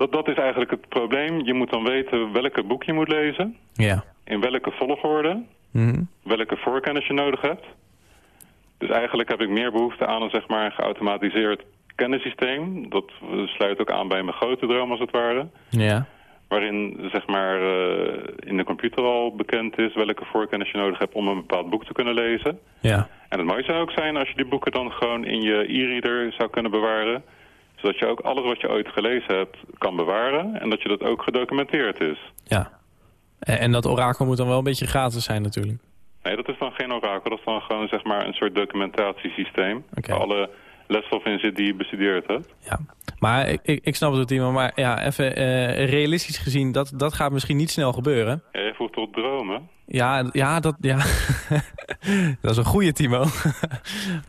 dat, dat is eigenlijk het probleem. Je moet dan weten welke boek je moet lezen, Ja. in welke volgorde, Mhm. welke voorkennis je nodig hebt. Dus eigenlijk heb ik meer behoefte aan een zeg maar geautomatiseerd kennissysteem. Dat sluit ook aan bij mijn grote droom als het ware. Ja. Waarin zeg maar eh, in de computer al bekend is welke voorkennis je nodig hebt om een bepaald boek te kunnen lezen. Ja. En het mooie zou ook zijn als je die boeken dan gewoon in je e-reader zou kunnen bewaren. Zodat je ook alles wat je ooit gelezen hebt kan bewaren. En dat je dat ook gedocumenteerd is. Ja. En, dat orakel moet dan wel een beetje gratis zijn natuurlijk. Nee, dat is dan geen orakel. Dat is dan gewoon zeg maar een soort documentatiesysteem. Oké. Waar alle lesstof in zit die je bestudeerd hebt. Ja. Maar ik, ik, ik snap het, Timo. Maar ja, even eh, realistisch gezien, dat, dat gaat misschien niet snel gebeuren. Ja, je voelt tot dromen. Ja, ja, dat, ja. dat is een goede Timo.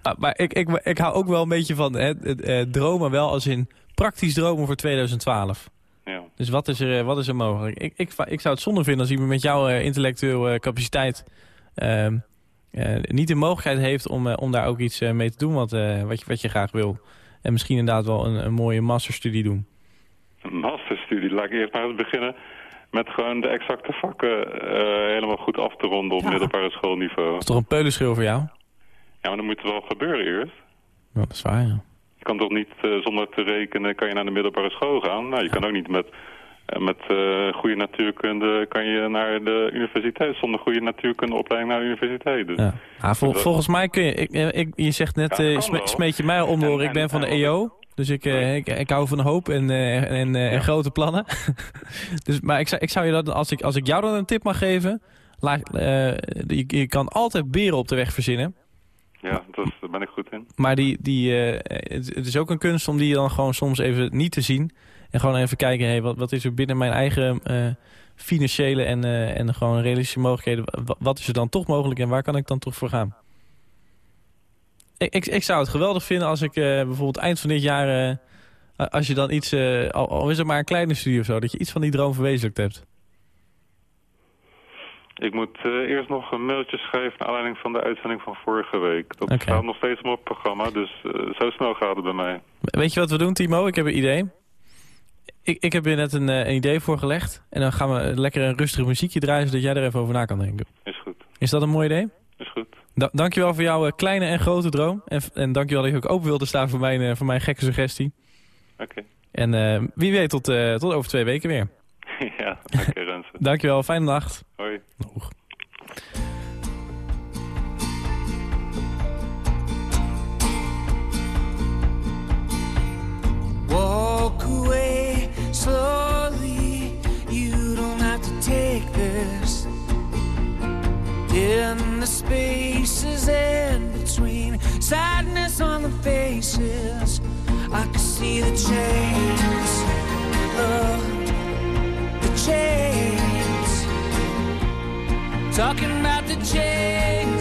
Ah, maar ik, ik, ik hou ook wel een beetje van hè, eh, dromen wel als in praktisch dromen voor 2012. Ja. Dus wat is er, eh, wat is er mogelijk? Ik, ik, ik zou het zonde vinden als iemand met jouw intellectuele capaciteit... ehm, eh, niet de mogelijkheid heeft om, eh, om daar ook iets eh, mee te doen wat, eh, wat, je, wat je graag wil. En misschien inderdaad wel een, een mooie masterstudie doen. Een masterstudie. Laat ik eerst maar eens beginnen met gewoon de exacte vakken eh, helemaal goed af te ronden op middelbare schoolniveau. Dat is toch een peulenschil voor jou? Ja, maar dan moet het wel gebeuren eerst. Ja, dat is waar, ja. Je kan toch niet eh, zonder te rekenen, kan je naar de middelbare school gaan? Nou, je kan ook niet met, met eh, goede natuurkunde, kan je naar de universiteit. Zonder goede natuurkundeopleiding naar de universiteit. Dus. Ja. Ah, vol- Dat- volgens mij kun je... Ik, eh, ik, je zegt net, Ja, eh, sme- smeet je mij om ik en- ben van de EO. Dus ik, ik, ik hou van hoop en, en, en grote plannen. dus, maar ik zou, ik zou je dat, als ik, als ik jou dan een tip mag geven... Laat, je, je kan altijd beren op de weg verzinnen. Ja, dat daar ben ik goed in. Maar die, die, het is ook een kunst om die dan gewoon soms even niet te zien. En gewoon even kijken, hey, wat, wat is er binnen mijn eigen eh, financiële en, eh, en gewoon realistische mogelijkheden. Wa- Wat is er dan toch mogelijk en waar kan ik dan toch voor gaan? Ik, ik, ik zou het geweldig vinden als ik eh, bijvoorbeeld eind van dit jaar... als je dan iets, al, al is het maar een kleine studie of zo... dat je iets van die droom verwezenlijkt hebt. Ik moet eerst nog een mailtje schrijven naar aanleiding van de uitzending van vorige week. Dat Oké. staat nog steeds op het programma, dus zo snel gaat het bij mij. Weet je wat we doen, Timo? Ik heb een idee. Ik, ik heb je net een, eh, een idee voorgelegd. En dan gaan we lekker een rustig muziekje draaien... zodat jij er even over na kan denken. Is goed, Is dat een mooi idee? is goed. Da dankjewel voor jouw eh, kleine en grote droom. En, en dankjewel dat je ook open wilde staan voor mijn, eh, voor mijn gekke suggestie. Oké. En eh, wie weet tot, eh, tot over twee weken weer. ja, oké Rensen. Dankjewel, fijne nacht. Hoi. Doeg. Walk away slowly. You don't have to take this. In the spaces in between, sadness on the faces. I can see the chains. Love, the chains. Talking about the chains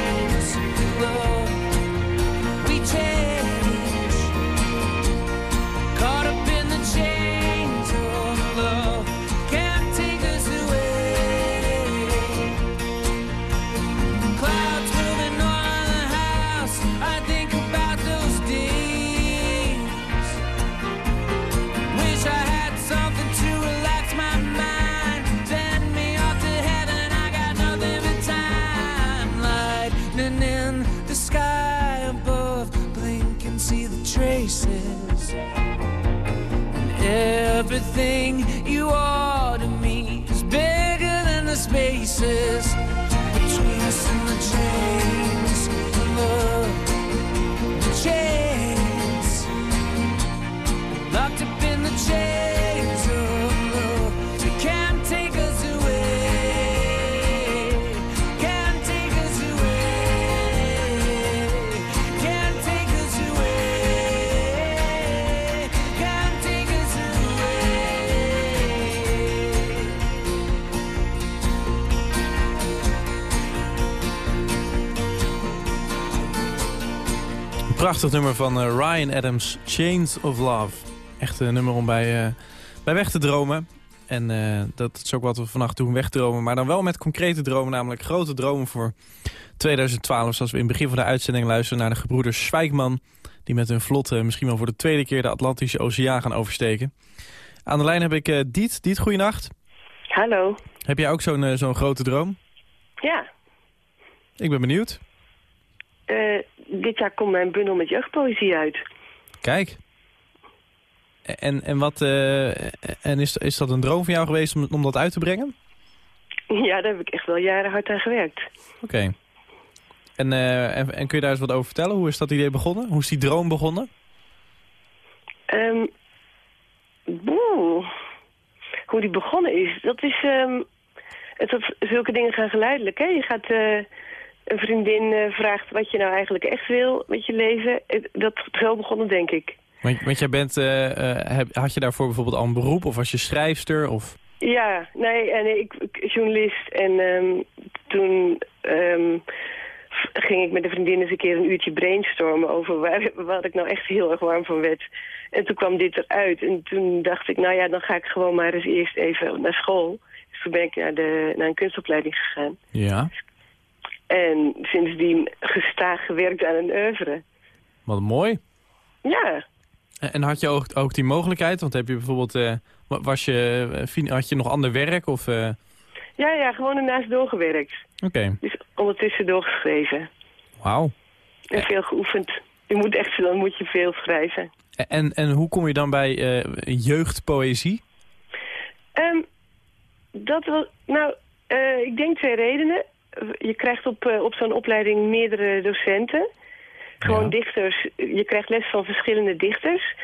prachtig nummer van eh, Ryan Adams, Chains of Love. Echt een nummer om bij, eh, bij weg te dromen. En eh, dat is ook wat we vannacht doen, wegdromen. Maar dan wel met concrete dromen, namelijk grote dromen voor 2012. Zoals we in het begin van de uitzending luisteren naar de gebroeders Zwijkman... die met hun vlot misschien wel voor de tweede keer de Atlantische Oceaan gaan oversteken. Aan de lijn heb ik Diet. Diet, goeienacht. Hallo. Heb jij ook zo'n zo'n grote droom? Ja, Ik ben benieuwd. eh, dit jaar komt mijn bundel met jeugdpoëzie uit. Kijk. En, en, wat, eh, en is, is dat een droom van jou geweest om, om dat uit te brengen? Ja, daar heb ik echt wel jaren hard aan gewerkt. Oké. En, eh, en, en kun je daar eens wat over vertellen? Hoe is dat idee begonnen? Hoe is die droom begonnen? Ehm boe. Hoe die begonnen is, dat is... ehm het, dat, zulke dingen gaan geleidelijk, hè. Je gaat... eh, een vriendin eh, vraagt wat je nou eigenlijk echt wil met je leven. Dat is zo begonnen, denk ik. Want, want jij bent, heb, had je daarvoor bijvoorbeeld al een beroep? Of was je schrijfster? Of... Ja, nee, en ik, ik journalist. En ehm, toen ehm, ging ik met een vriendin eens een keer een uurtje brainstormen over waar, wat ik nou echt heel erg warm van werd. En toen kwam dit eruit. En toen dacht ik, nou ja, dan ga ik gewoon maar eens eerst even naar school. Dus toen ben ik naar, de, naar een kunstopleiding gegaan. Ja. En sindsdien gestaag gewerkt aan een oeuvre. Wat mooi. Ja, En, had je ook, ook die mogelijkheid? Want heb je bijvoorbeeld, eh, wa- was je, eh, had je nog ander werk? Of, eh, ja, ja, gewoon ernaast doorgewerkt. Oké. Dus ondertussen doorgeschreven. Wauw. En veel geoefend. Je moet echt, dan moet je veel schrijven. En, en hoe kom je dan bij eh, jeugdpoëzie? Ehm, dat was, nou, eh, ik denk twee redenen. Je krijgt op, eh, op zo'n opleiding meerdere docenten. Gewoon Ja. dichters. Je krijgt les van verschillende dichters.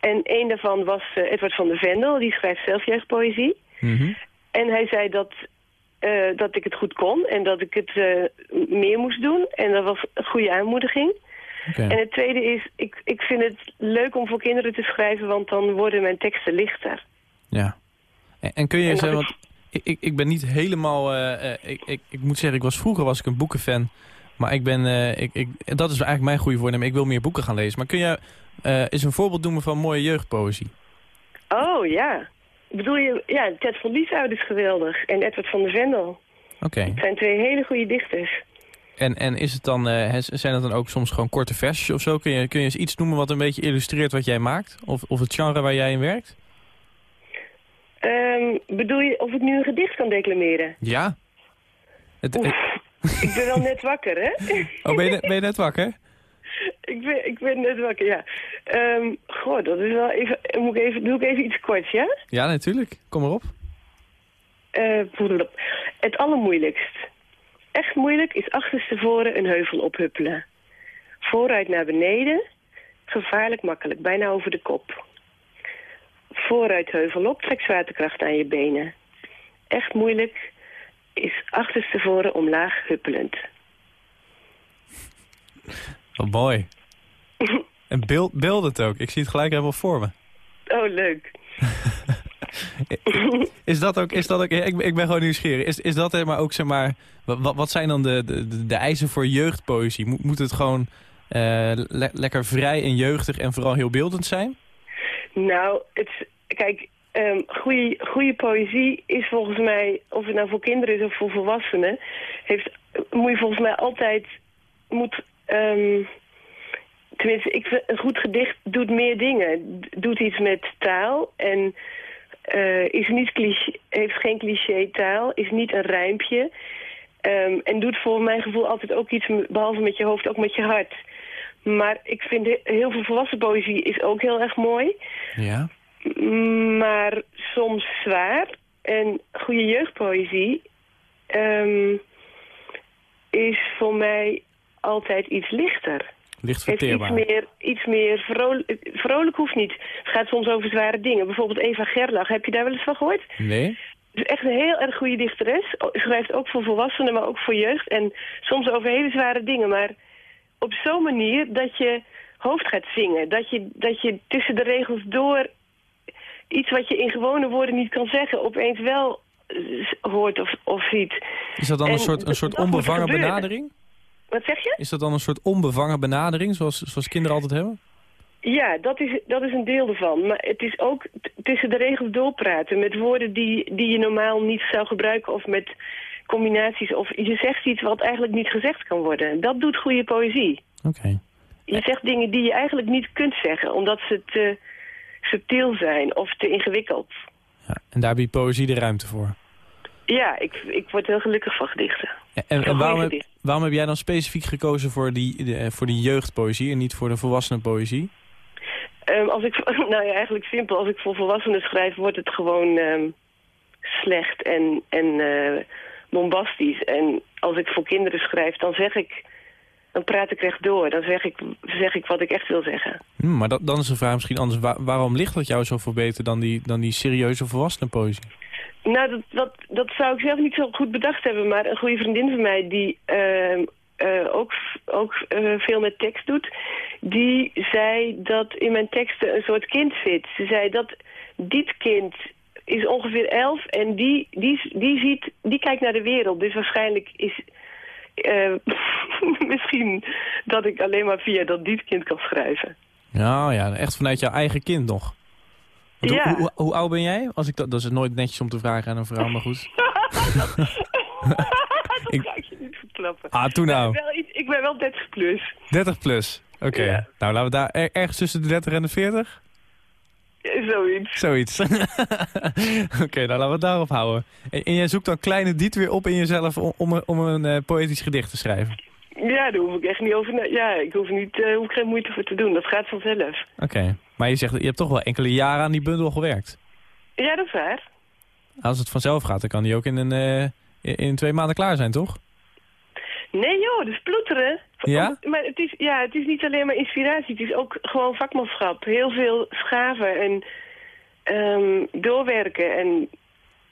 En een daarvan was eh, Edward van der Vendel. Die schrijft zelf jeugdpoëzie. Mhm. En hij zei dat, eh, dat ik het goed kon en dat ik het meer moest doen. En dat was een goede aanmoediging. En het tweede is, ik, ik vind het leuk om voor kinderen te schrijven, want dan worden mijn teksten lichter. Ja. En, en kun je En zeggen, nog want ik, ik, ben niet helemaal... eh, eh, ik, ik, ik moet zeggen, ik was, vroeger was ik een boekenfan. Maar ik ben, eh, ik, ik, dat is eigenlijk mijn goede voornemen. Ik wil meer boeken gaan lezen. Maar kun je eh, eens een voorbeeld noemen van mooie jeugdpoëzie? Oh ja. Bedoel je, ja, Ted van Lieshout is geweldig. En Edward van der Vendel. Oké. Het zijn twee hele goede dichters. En, en is het dan, zijn dat dan ook soms gewoon korte versjes of zo? Kun je, kun je eens iets noemen wat een beetje illustreert wat jij maakt? Of, of het genre waar jij in werkt? Ehm, bedoel je of ik nu een gedicht kan declameren? Ja. Het, Oef, het- ik ben wel net wakker, hè? oh, ben je, net- ben je net wakker? ik, ben, ik ben net wakker, ja. Ehm goh, dat is wel even, moet ik even... Doe ik even iets korts, ja? Ja, natuurlijk. Kom erop. Eh, poedelop. het allermoeilijkst. Echt moeilijk is achterstevoren een heuvel ophuppelen. Vooruit naar beneden, gevaarlijk makkelijk, bijna over de kop. Vooruit heuvel op, trek zwaartekracht aan je benen. Echt moeilijk is achterstevoren omlaag huppelend. Wat mooi. En beeld, beeld het ook. Ik zie het gelijk helemaal voor me. Oh, leuk. Is dat ook, is dat ook ik, ben- ik ben gewoon nieuwsgierig. Is, is dat er maar ook, zeg maar, wat, wat zijn dan de, de, de eisen voor jeugdpoëzie? Moet, moet het gewoon eh, le- lekker vrij en jeugdig en vooral heel beeldend zijn? Nou, het, kijk, ehm goede, goede poëzie is volgens mij, of het nou voor kinderen is of voor volwassenen, heeft, moet je volgens mij altijd, moet, ehm, tenminste, ik, een goed gedicht doet meer dingen. Doet iets met taal en eh, is niet cliché, heeft geen cliché taal, is niet een rijmpje. ehm, en doet voor mijn gevoel altijd ook iets, behalve met je hoofd, ook met je hart. Maar ik vind he- heel veel volwassen poëzie is ook heel erg mooi. Ja. Maar soms zwaar. En goede jeugdpoëzie ehm, is voor mij altijd iets lichter. Licht iets meer, iets meer vrolijk, vrolijk hoeft niet. Het gaat soms over zware dingen. Bijvoorbeeld Eva Gerlach, heb je daar wel eens van gehoord? Nee? Het is echt een heel erg goede dichteres. Schrijft ook voor volwassenen, maar ook voor jeugd. En soms over hele zware dingen. Maar op zo'n manier dat je hoofd gaat zingen. Dat je, dat je tussen de regels door iets wat je in gewone woorden niet kan zeggen... opeens wel hoort of, of ziet. Is dat dan En een soort, een soort onbevangen benadering? Wat zeg je? Is dat dan een soort onbevangen benadering, zoals, zoals kinderen altijd hebben? Ja, dat is, dat is een deel ervan. Maar het is ook tussen de regels doorpraten met woorden die, die je normaal niet zou gebruiken of met combinaties. Of je zegt iets wat eigenlijk niet gezegd kan worden. Dat doet goede poëzie. Oké. Je zegt dingen die je eigenlijk niet kunt zeggen, omdat ze te subtiel zijn of te ingewikkeld. Ja, en daar biedt poëzie de ruimte voor. Ja, ik, ik word heel gelukkig van gedichten. En, waarom, heb, waarom heb jij dan specifiek gekozen voor die, de- voor die jeugdpoëzie en niet voor de volwassenenpoëzie? Ehm, als ik, nou ja, eigenlijk simpel. Als ik voor volwassenen schrijf, wordt het gewoon ehm, slecht en, en eh, bombastisch. En als ik voor kinderen schrijf, dan zeg ik, dan praat ik rechtdoor. Dan zeg ik, zeg ik wat ik echt wil zeggen. Hm, maar dat, dan is de vraag misschien anders. Wa- waarom ligt dat jou zoveel beter dan die, dan die serieuze volwassenenpoëzie? Nou, dat, dat, dat zou ik zelf niet zo goed bedacht hebben. Maar een goede vriendin van mij die ehm, eh, ook, ook eh, veel met tekst doet... die zei dat in mijn teksten een soort kind zit. Ze zei dat dit kind is ongeveer elf en die, die, die, ziet, die kijkt naar de wereld. Dus waarschijnlijk is... eh, misschien dat ik alleen maar via dat dit kind kan schrijven. Nou ja, echt vanuit jouw eigen kind nog. Ja. Hoe, hoe, hoe oud ben jij? Als ik dat, dat is nooit netjes om te vragen aan een vrouw, maar goed. dat Ik- ga ik je niet verklappen. Ah, toen Maar nou. wel iets, ik ben wel 30 plus. 30 plus. Oké. Ja. Nou, laten we daar er- ergens tussen de 30 en de 40. Zoiets. Zoiets. Oké, nou laten we het daarop houden. En, en jij zoekt dan kleine Diet weer op in jezelf om, om, een- om een eh, poëtisch gedicht te schrijven? Ja, daar hoef ik echt niet over na... Ja, ik hoef, niet, eh, hoef geen moeite voor te doen. Dat gaat vanzelf. Oké, maar je zegt, je hebt toch wel enkele jaren aan die bundel gewerkt. Ja, dat is waar. Als het vanzelf gaat, dan kan die ook in, een, eh, in- in twee maanden klaar zijn, toch? Nee joh, dat is ploeteren. Ja? Maar het is, ja, het is niet alleen maar inspiratie, het is ook gewoon vakmanschap. Heel veel schaven en ehm, doorwerken. En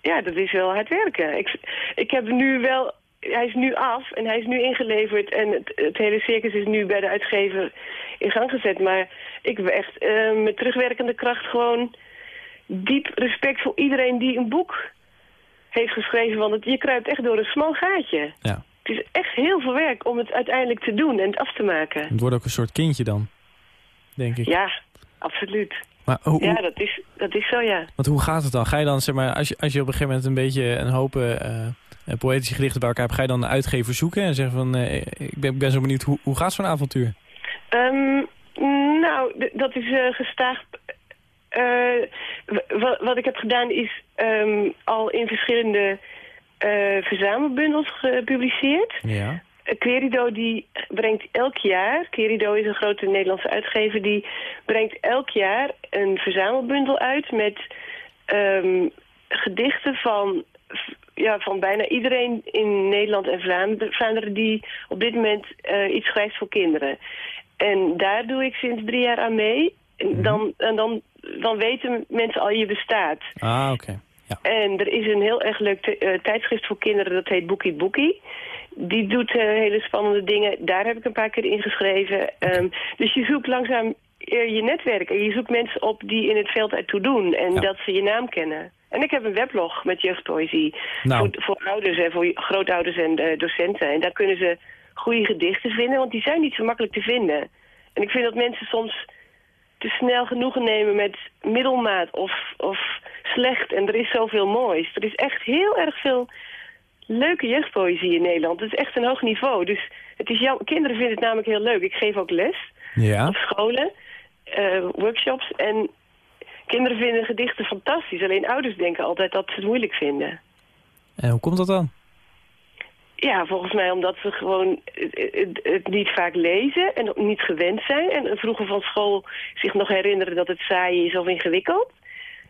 ja, dat is wel hard werken. Ik, ik heb nu wel, hij is nu af en hij is nu ingeleverd. En het, het hele circus is nu bij de uitgever in gang gezet. Maar ik heb echt eh, met terugwerkende kracht gewoon diep respect voor iedereen die een boek heeft geschreven. Want het, je kruipt echt door een smal gaatje. Ja. Het is echt heel veel werk om het uiteindelijk te doen en het af te maken. Het wordt ook een soort kindje dan, denk ik. Ja, absoluut. Maar hoe, Ja, dat is, dat is zo, ja. want hoe gaat het dan? Ga je dan, zeg maar, als je, als je op een gegeven moment een beetje een hoop eh, eh, poëtische gedichten bij elkaar hebt, ga je dan een uitgever zoeken en zeggen van, eh, ik, ben, ben zo benieuwd, hoe, hoe gaat zo'n avontuur? Ehm, nou, dat is eh gestaag... wat ik heb gedaan is ehm, al in verschillende verzamelbundels gepubliceerd. Ja. Eh, Querido die brengt elk jaar, Querido is een grote Nederlandse uitgever, die brengt elk jaar een verzamelbundel uit met ehm, gedichten van, ja, van bijna iedereen in Nederland en Vlaanderen, die op dit moment eh, iets schrijft voor kinderen. En daar doe ik sinds drie jaar aan mee. En dan, en dan, dan weten mensen al je bestaat. Ah, oké. Ja. En er is een heel erg leuk eh, tijdschrift voor kinderen, dat heet Boekie Boekie. Die doet eh, hele spannende dingen. Daar heb ik een paar keer in geschreven. Ehm, dus je zoekt langzaam eh, je netwerk. En je zoekt mensen op die in het veld ertoe doen. En Ja. dat ze je naam kennen. En ik heb een weblog met jeugdpoëzie. Nou. Voor, voor ouders en voor grootouders en docenten. En daar kunnen ze goede gedichten vinden. Want die zijn niet zo makkelijk te vinden. En ik vind dat mensen soms te snel genoegen nemen met middelmaat of, of slecht. En er is zoveel moois. Er is echt heel erg veel leuke jeugdpoëzie in Nederland. Het is echt een hoog niveau. Dus het is jam- kinderen vinden het namelijk heel leuk. Ik geef ook les Ja. op scholen, eh, workshops. En kinderen vinden gedichten fantastisch. Alleen ouders denken altijd dat ze het moeilijk vinden. En hoe komt dat dan? Ja, volgens mij omdat ze gewoon het, niet vaak lezen en niet gewend zijn. En vroeger van school zich nog herinneren dat het saai is of ingewikkeld.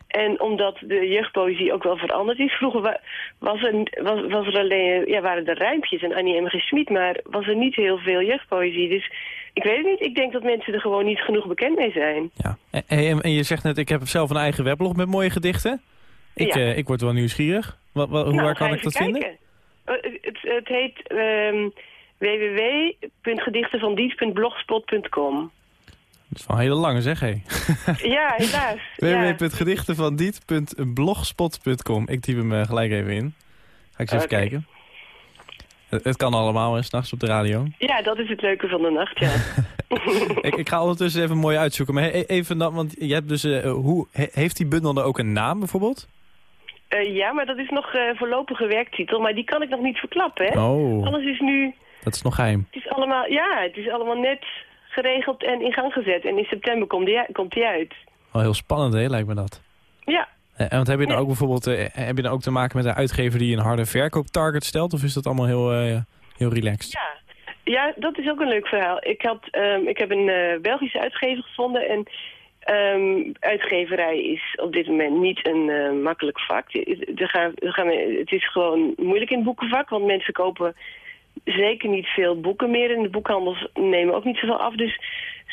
En omdat de jeugdpoëzie ook wel veranderd is. Vroeger wa- was er, was, was er alleen, ja, waren er rijmpjes en Annie M. G. Schmid, maar was er niet heel veel jeugdpoëzie. Dus ik weet het niet. Ik denk dat mensen er gewoon niet genoeg bekend mee zijn. Ja. En, en- je zegt net, ik heb zelf een eigen weblog met mooie gedichten. Ik, Ja. eh, ik word wel. Wat, wat, hoe Nou, waar ga kan ik dat vinden? kijken. Eh, Het, het heet ehm www.gedichtenvandiet.blogspot.com. Dat is wel een hele lange zeg, hé. Ja, helaas. www.gedichtenvandiet.blogspot.com. Ik typ hem eh, gelijk even in. Ga ik eens even kijken. Het, kan allemaal, hè, s'nachts op de radio. ja, dat is het leuke van de nacht, ja. ik, ik ga ondertussen even mooi uitzoeken. Maar he- even dan, want je hebt dus, eh, hoe, he- heeft die bundel dan ook een naam bijvoorbeeld? Eh, ja, maar dat is nog eh voorlopige werktitel, maar die kan ik nog niet verklappen, hè? Oh, Alles is nu, dat is nog geheim. het is allemaal, ja, het is allemaal net geregeld en in gang gezet. En in september komt die, komt die uit. Wel heel spannend, hè, lijkt me dat. Ja, Eh, En want heb je dan Ja. ook bijvoorbeeld heb je dan ook te maken met een uitgever die een harde verkooptarget stelt? Of is dat allemaal heel, heel relaxed? ja. Ja, dat is ook een leuk verhaal. Ik, had, ehm, ik heb een Belgische uitgever gevonden en ehm, uitgeverij is op dit moment niet een eh, makkelijk vak. Er gaan, er gaan, het is gewoon moeilijk in het boekenvak, want mensen kopen zeker niet veel boeken meer. En de boekhandels nemen ook niet zoveel af. Dus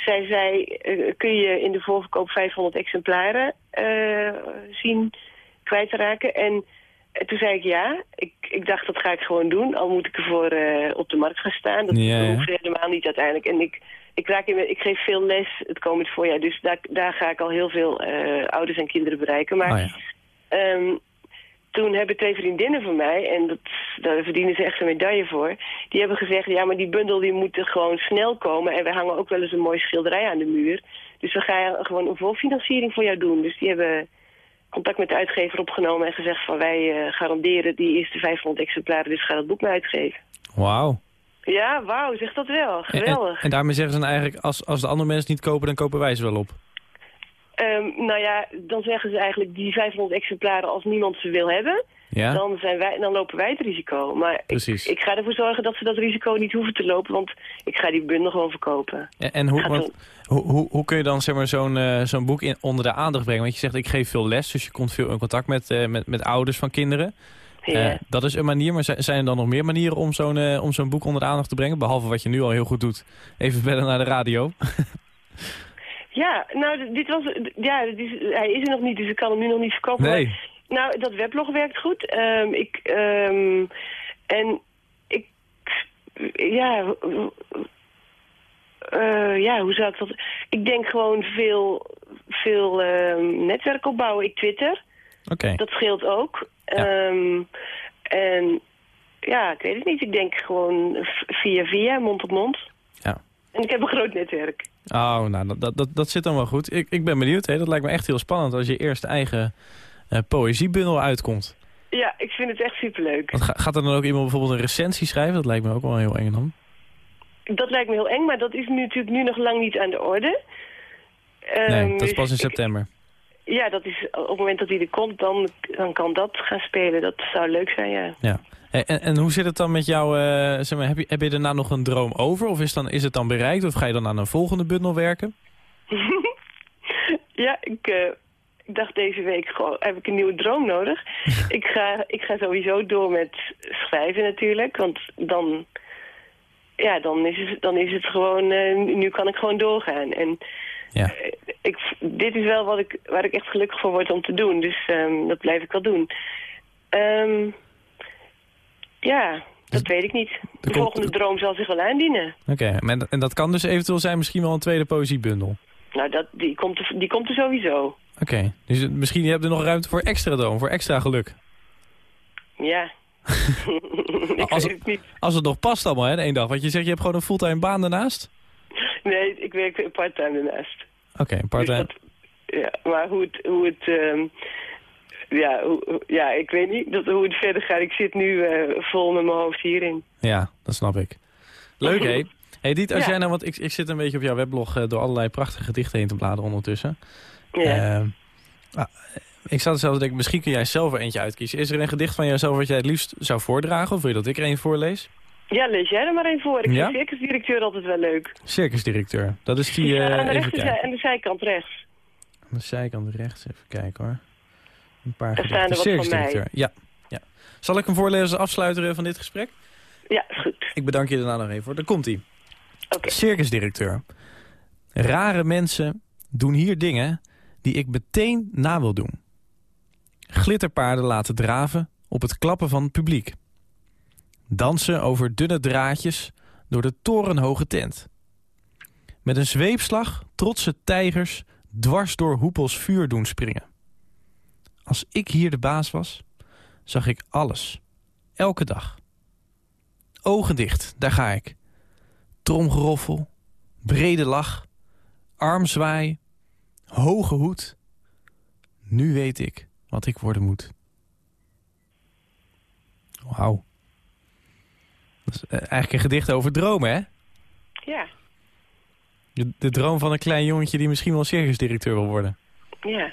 zij zei, eh, kun je in de voorverkoop 500 exemplaren eh, zien kwijtraken. En toen zei ik ja. Ik, ik dacht, dat ga ik gewoon doen. Al moet ik ervoor op de markt gaan staan. Dat Ja, ja. hoeft helemaal niet uiteindelijk. En ik, ik, raak in, ik geef veel les het komend voorjaar. Dus daar, daar ga ik al heel veel eh, ouders en kinderen bereiken. Maar Oh ja. Ehm, toen hebben twee vriendinnen van mij, en dat, daar verdienen ze echt een medaille voor... die hebben gezegd, ja, maar die bundel die moet er gewoon snel komen... en we hangen ook wel eens een mooie schilderij aan de muur. Dus we gaan gewoon een volfinanciering voor jou doen. Dus die hebben contact met de uitgever opgenomen en gezegd van... wij eh, garanderen die eerste 500 exemplaren, dus ga dat boek maar uitgeven. Wauw. Ja, wauw, zeg dat wel. En, Geweldig. en daarmee zeggen ze dan eigenlijk, als, als de andere mensen niet kopen, dan kopen wij ze wel op. Ehm, nou ja, dan zeggen ze eigenlijk die 500 exemplaren als niemand ze wil hebben. Ja? Dan, zijn wij, dan lopen wij het risico. Maar ik, ik ga ervoor zorgen dat ze dat risico niet hoeven te lopen, want ik ga die bundel gewoon verkopen. En, en hoe, want, hoe, hoe, hoe kun je dan zeg maar, zo'n eh, zo'n boek in, onder de aandacht brengen? Want je zegt, ik geef veel les, dus je komt veel in contact met, eh, met, met ouders van kinderen. Eh, dat is een manier, maar zijn, er dan nog meer manieren om zo'n eh, om zo'n boek onder de aandacht te brengen? Behalve wat je nu al heel goed doet. Even bellen naar de radio. Ja, nou, dit was, ja, dit is, hij is er nog niet, dus ik kan hem nu nog niet verkopen. Nee. Maar, nou, dat weblog werkt goed. Ehm, ik, ehm, en ik, ja, eh, ja, hoe zou ik dat... Ik denk gewoon veel, veel ehm, netwerk opbouwen. Ik twitter, Oké. dat scheelt ook. Ehm, en ja, ik weet het niet. Ik denk gewoon via via, mond op mond. Ja. En ik heb een groot netwerk. Oh, nou, dat, dat, dat, zit dan wel goed. Ik, ik ben benieuwd. Hè. Dat lijkt me echt heel spannend als je eerst eigen eh, poëziebundel uitkomt. Ja, ik vind het echt superleuk. Want ga- gaat er dan ook iemand bijvoorbeeld een recensie schrijven? Dat lijkt me ook wel heel eng dan. Dat lijkt me heel eng, maar dat is nu natuurlijk nu nog lang niet aan de orde. Ehm, Nee, dat is dus pas in ik- september. Ja, dat is, op het moment dat hij er komt, dan, dan kan dat gaan spelen. Dat zou leuk zijn, ja. Ja. En, en, hoe zit het dan met jou? eh, zeg maar, heb, je, heb je daarna nog een droom over? Of is, dan, is het dan bereikt? Of ga je dan aan een volgende bundel werken? ja, ik, eh, ik dacht deze week, goh, heb ik een nieuwe droom nodig? ik, ga, ik ga sowieso door met schrijven natuurlijk, want dan, ja, dan, is, het, dan is het gewoon, eh, nu kan ik gewoon doorgaan. En Ja. ik, dit is wel wat ik, waar ik echt gelukkig voor word om te doen, dus ehm, dat blijf ik wel doen. Ehm, ja, dat weet ik niet. De komt- volgende droom zal zich wel aandienen. Oké, en, en dat kan dus eventueel zijn misschien wel een tweede poëziebundel. Nou, dat, die, komt er, die komt er sowieso. Oké, dus misschien je hebt er nog ruimte voor extra droom, voor extra geluk. Ja. ik Als weet het- niet. Als het nog past allemaal, hè, één dag. Want je zegt, je hebt gewoon een fulltime baan daarnaast? Nee, ik werk part-time daarnaast. Oké, part-time. Dus dat- ja, maar hoe het... Hoe het ehm, ja, hoe, ja, ik weet niet dat, hoe het verder gaat. Ik zit nu eh, vol met mijn hoofd hierin. Ja, dat snap ik. Leuk, hé. Hey, Diet, als Ja. jij nou, want ik, ik zit een beetje op jouw weblog eh, door allerlei prachtige gedichten heen te bladeren ondertussen. Ja. Eh, ah, ik zat zelf te denken, misschien kun jij zelf er eentje uitkiezen. Is er een gedicht van jezelf wat jij het liefst zou voordragen? Of wil je dat ik er een voorlees? Ja, lees jij er maar een voor. Ik Ja? vind circusdirecteur altijd wel leuk. Circusdirecteur. Dat is die, ja, eh, aan, de even rechterzij, kijken. aan de zijkant rechts. Aan de zijkant rechts, even kijken hoor. Een paar Daar staan er wat van mij. Circusdirecteur, ja, ja. Zal ik hem voorlezen als afsluiter van dit gesprek? Ja, is goed. Ik bedank je daarna nog even voor. Daar komt hij. Oké. Circusdirecteur. Rare mensen doen hier dingen die ik meteen na wil doen. Glitterpaarden laten draven op het klappen van het publiek. Dansen over dunne draadjes door de torenhoge tent. Met een zweepslag trotse tijgers dwars door hoepels vuur doen springen. Als ik hier de baas was, zag ik alles. Elke dag. Ogen dicht, daar ga ik. Tromgeroffel, brede lach, armzwaai, hoge hoed. Nu weet ik wat ik worden moet. Wauw. Dat is eh, eigenlijk een gedicht over dromen, hè? Ja, De, de droom van een klein jongetje die misschien wel circusdirecteur wil worden. ja.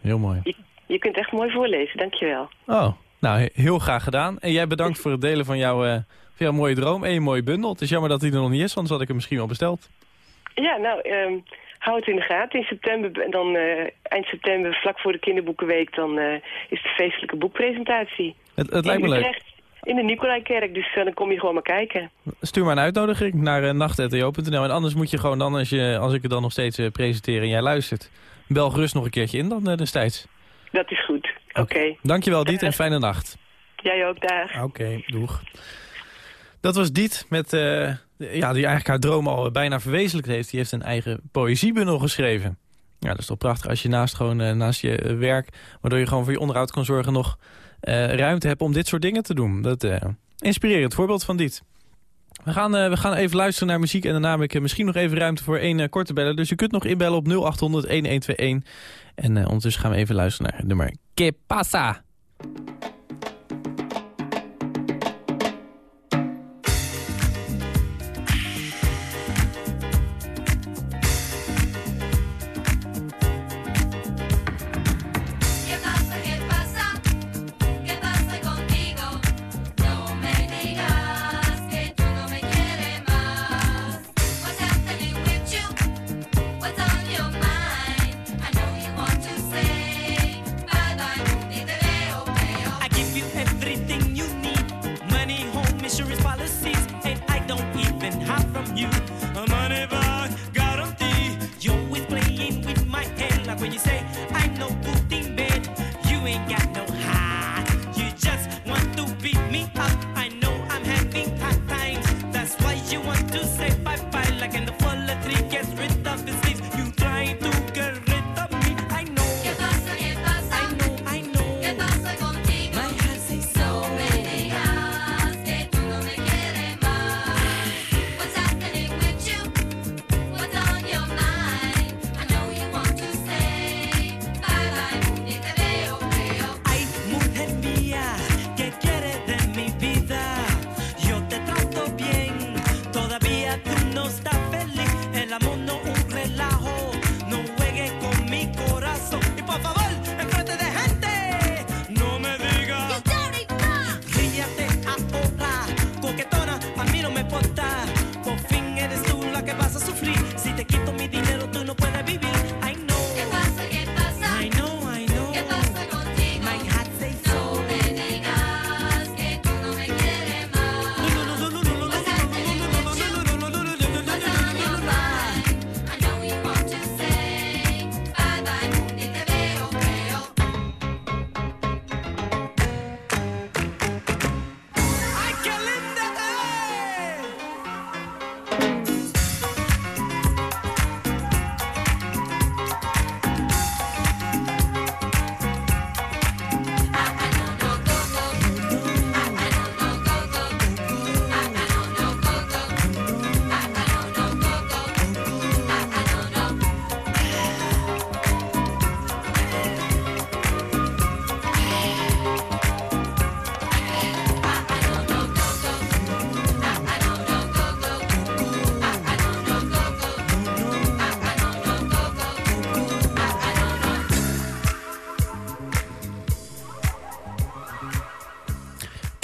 Heel mooi. Je, je kunt echt mooi voorlezen, dankjewel. Oh, nou, he- heel graag gedaan. En jij bedankt voor het delen van jouw, van jouw mooie droom en je mooie bundel. Het is jammer dat hij er nog niet is, anders had ik hem misschien wel besteld. Ja, nou, ehm, hou het in de gaten. In september, dan eh, eind september, vlak voor de kinderboekenweek, dan is de feestelijke boekpresentatie. Het, het lijkt me leuk. In de Nicolaikerk, dus eh, dan kom je gewoon maar kijken. Stuur maar een uitnodiging naar uh. En anders moet je gewoon dan, als, je, als ik het dan nog steeds eh, presenteer en jij luistert... bel gerust nog een keertje in dan destijds. Dat is goed. Oké. Dankjewel Diet en fijne nacht. Jij ook, daar. Oké, doeg. Dat was Diet, met, ja, die eigenlijk haar droom al bijna verwezenlijkt heeft. Die heeft een eigen poëziebundel geschreven. Ja, dat is toch prachtig als je naast, gewoon, naast je werk... waardoor je gewoon voor je onderhoud kan zorgen... nog ruimte hebt om dit soort dingen te doen. Dat uh, inspirerend voorbeeld van Diet. We gaan, uh, we gaan even luisteren naar muziek en daarna heb ik misschien nog even ruimte voor één korte bellen. Dus je kunt nog inbellen op 0800 1121. En ondertussen gaan we even luisteren naar nummer pasa? no stop.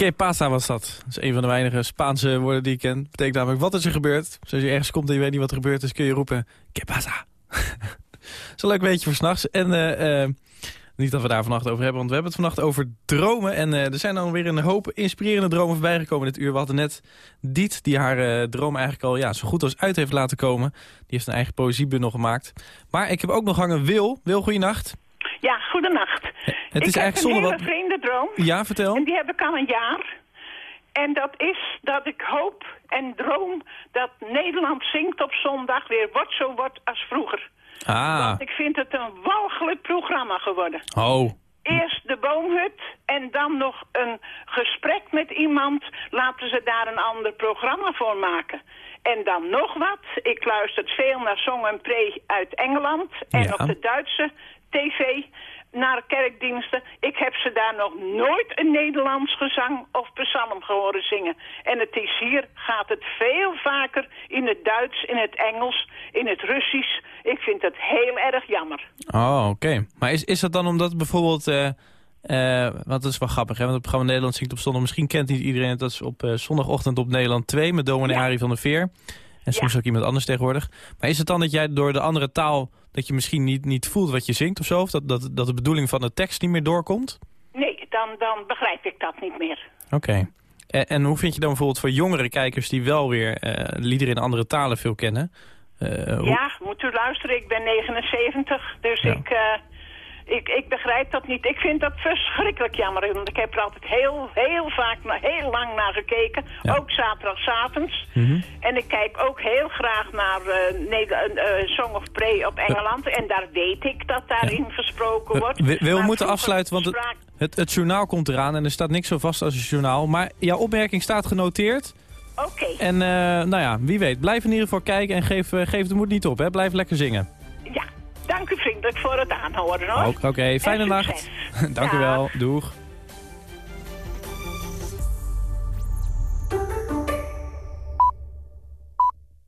Que pasa was dat. Dat is een van de weinige Spaanse woorden die ik ken. Betekent namelijk wat is er gebeurd. Dus als je ergens komt en je weet niet wat er gebeurd is, kun je roepen que pasa. dat is een leuk beetje voor s'nachts. En eh, eh, niet dat we daar vannacht over hebben, want we hebben het vannacht over dromen. En eh, er zijn dan weer een hoop inspirerende dromen voorbij gekomen dit uur. We hadden net Diet, die haar eh, droom eigenlijk al ja, zo goed als uit heeft laten komen. Die heeft een eigen poëziebundel gemaakt. Maar ik heb ook nog hangen Wil. Wil, goeienacht. Ja, goedenacht. Het ik is heb eigenlijk een hele wat... vreemde droom. Ja, vertel. En die heb ik al een jaar. En dat is dat ik hoop en droom dat Nederland zingt op zondag weer wordt zo wordt als vroeger. Ah, Want ik vind het een walgelijk programma geworden. oh. Eerst de boomhut en dan nog een gesprek met iemand. Laten ze daar een ander programma voor maken. En dan nog wat. Ik luister veel naar Song en Pre uit Engeland. En Ja. op de Duitse tv naar kerkdiensten. Ik heb ze daar nog nooit een Nederlands gezang of psalm gehoord zingen. En het is hier, gaat het veel vaker in het Duits, in het Engels, in het Russisch. Ik vind het heel erg jammer. Oh, oké. Maar is, is dat dan omdat bijvoorbeeld... eh eh, want dat is wel grappig, hè? want het programma Nederland zingt op zondag. Misschien kent niet iedereen het. Dat is op eh, zondagochtend op Nederland 2 met dominee Ja. Arie van der Veer. En soms Ja. ook iemand anders tegenwoordig. Maar is het dan dat jij door de andere taal... dat je misschien niet, niet voelt wat je zingt of zo? Of dat, dat, dat de bedoeling van de tekst niet meer doorkomt? Nee, dan, dan begrijp ik dat niet meer. Oké. En, en hoe vind je dan bijvoorbeeld voor jongere kijkers... die wel weer eh, liederen in andere talen veel kennen... eh, hoe- Ja, moet u luisteren. Ik ben 79, dus Ja. ik, eh, ik, ik begrijp dat niet. Ik vind dat verschrikkelijk jammer, want ik heb er altijd heel, heel vaak, heel lang naar gekeken. Ja. Ook zaterdagavonds. Mhm. En ik kijk ook heel graag naar eh, Song of Pre op Engeland. En daar weet ik dat daarin gesproken wordt. We, we moeten afsluiten, want het, het, het journaal komt eraan... en er staat niks zo vast als een journaal. Maar jouw opmerking staat genoteerd... Oké, En nou ja, wie weet. Blijf in ieder geval kijken en geef, geef de moed niet op. Hè. Blijf lekker zingen. Dank u vriendelijk voor het aanhoren, hoor. Oké, fijne nacht. Dank u wel. Doeg.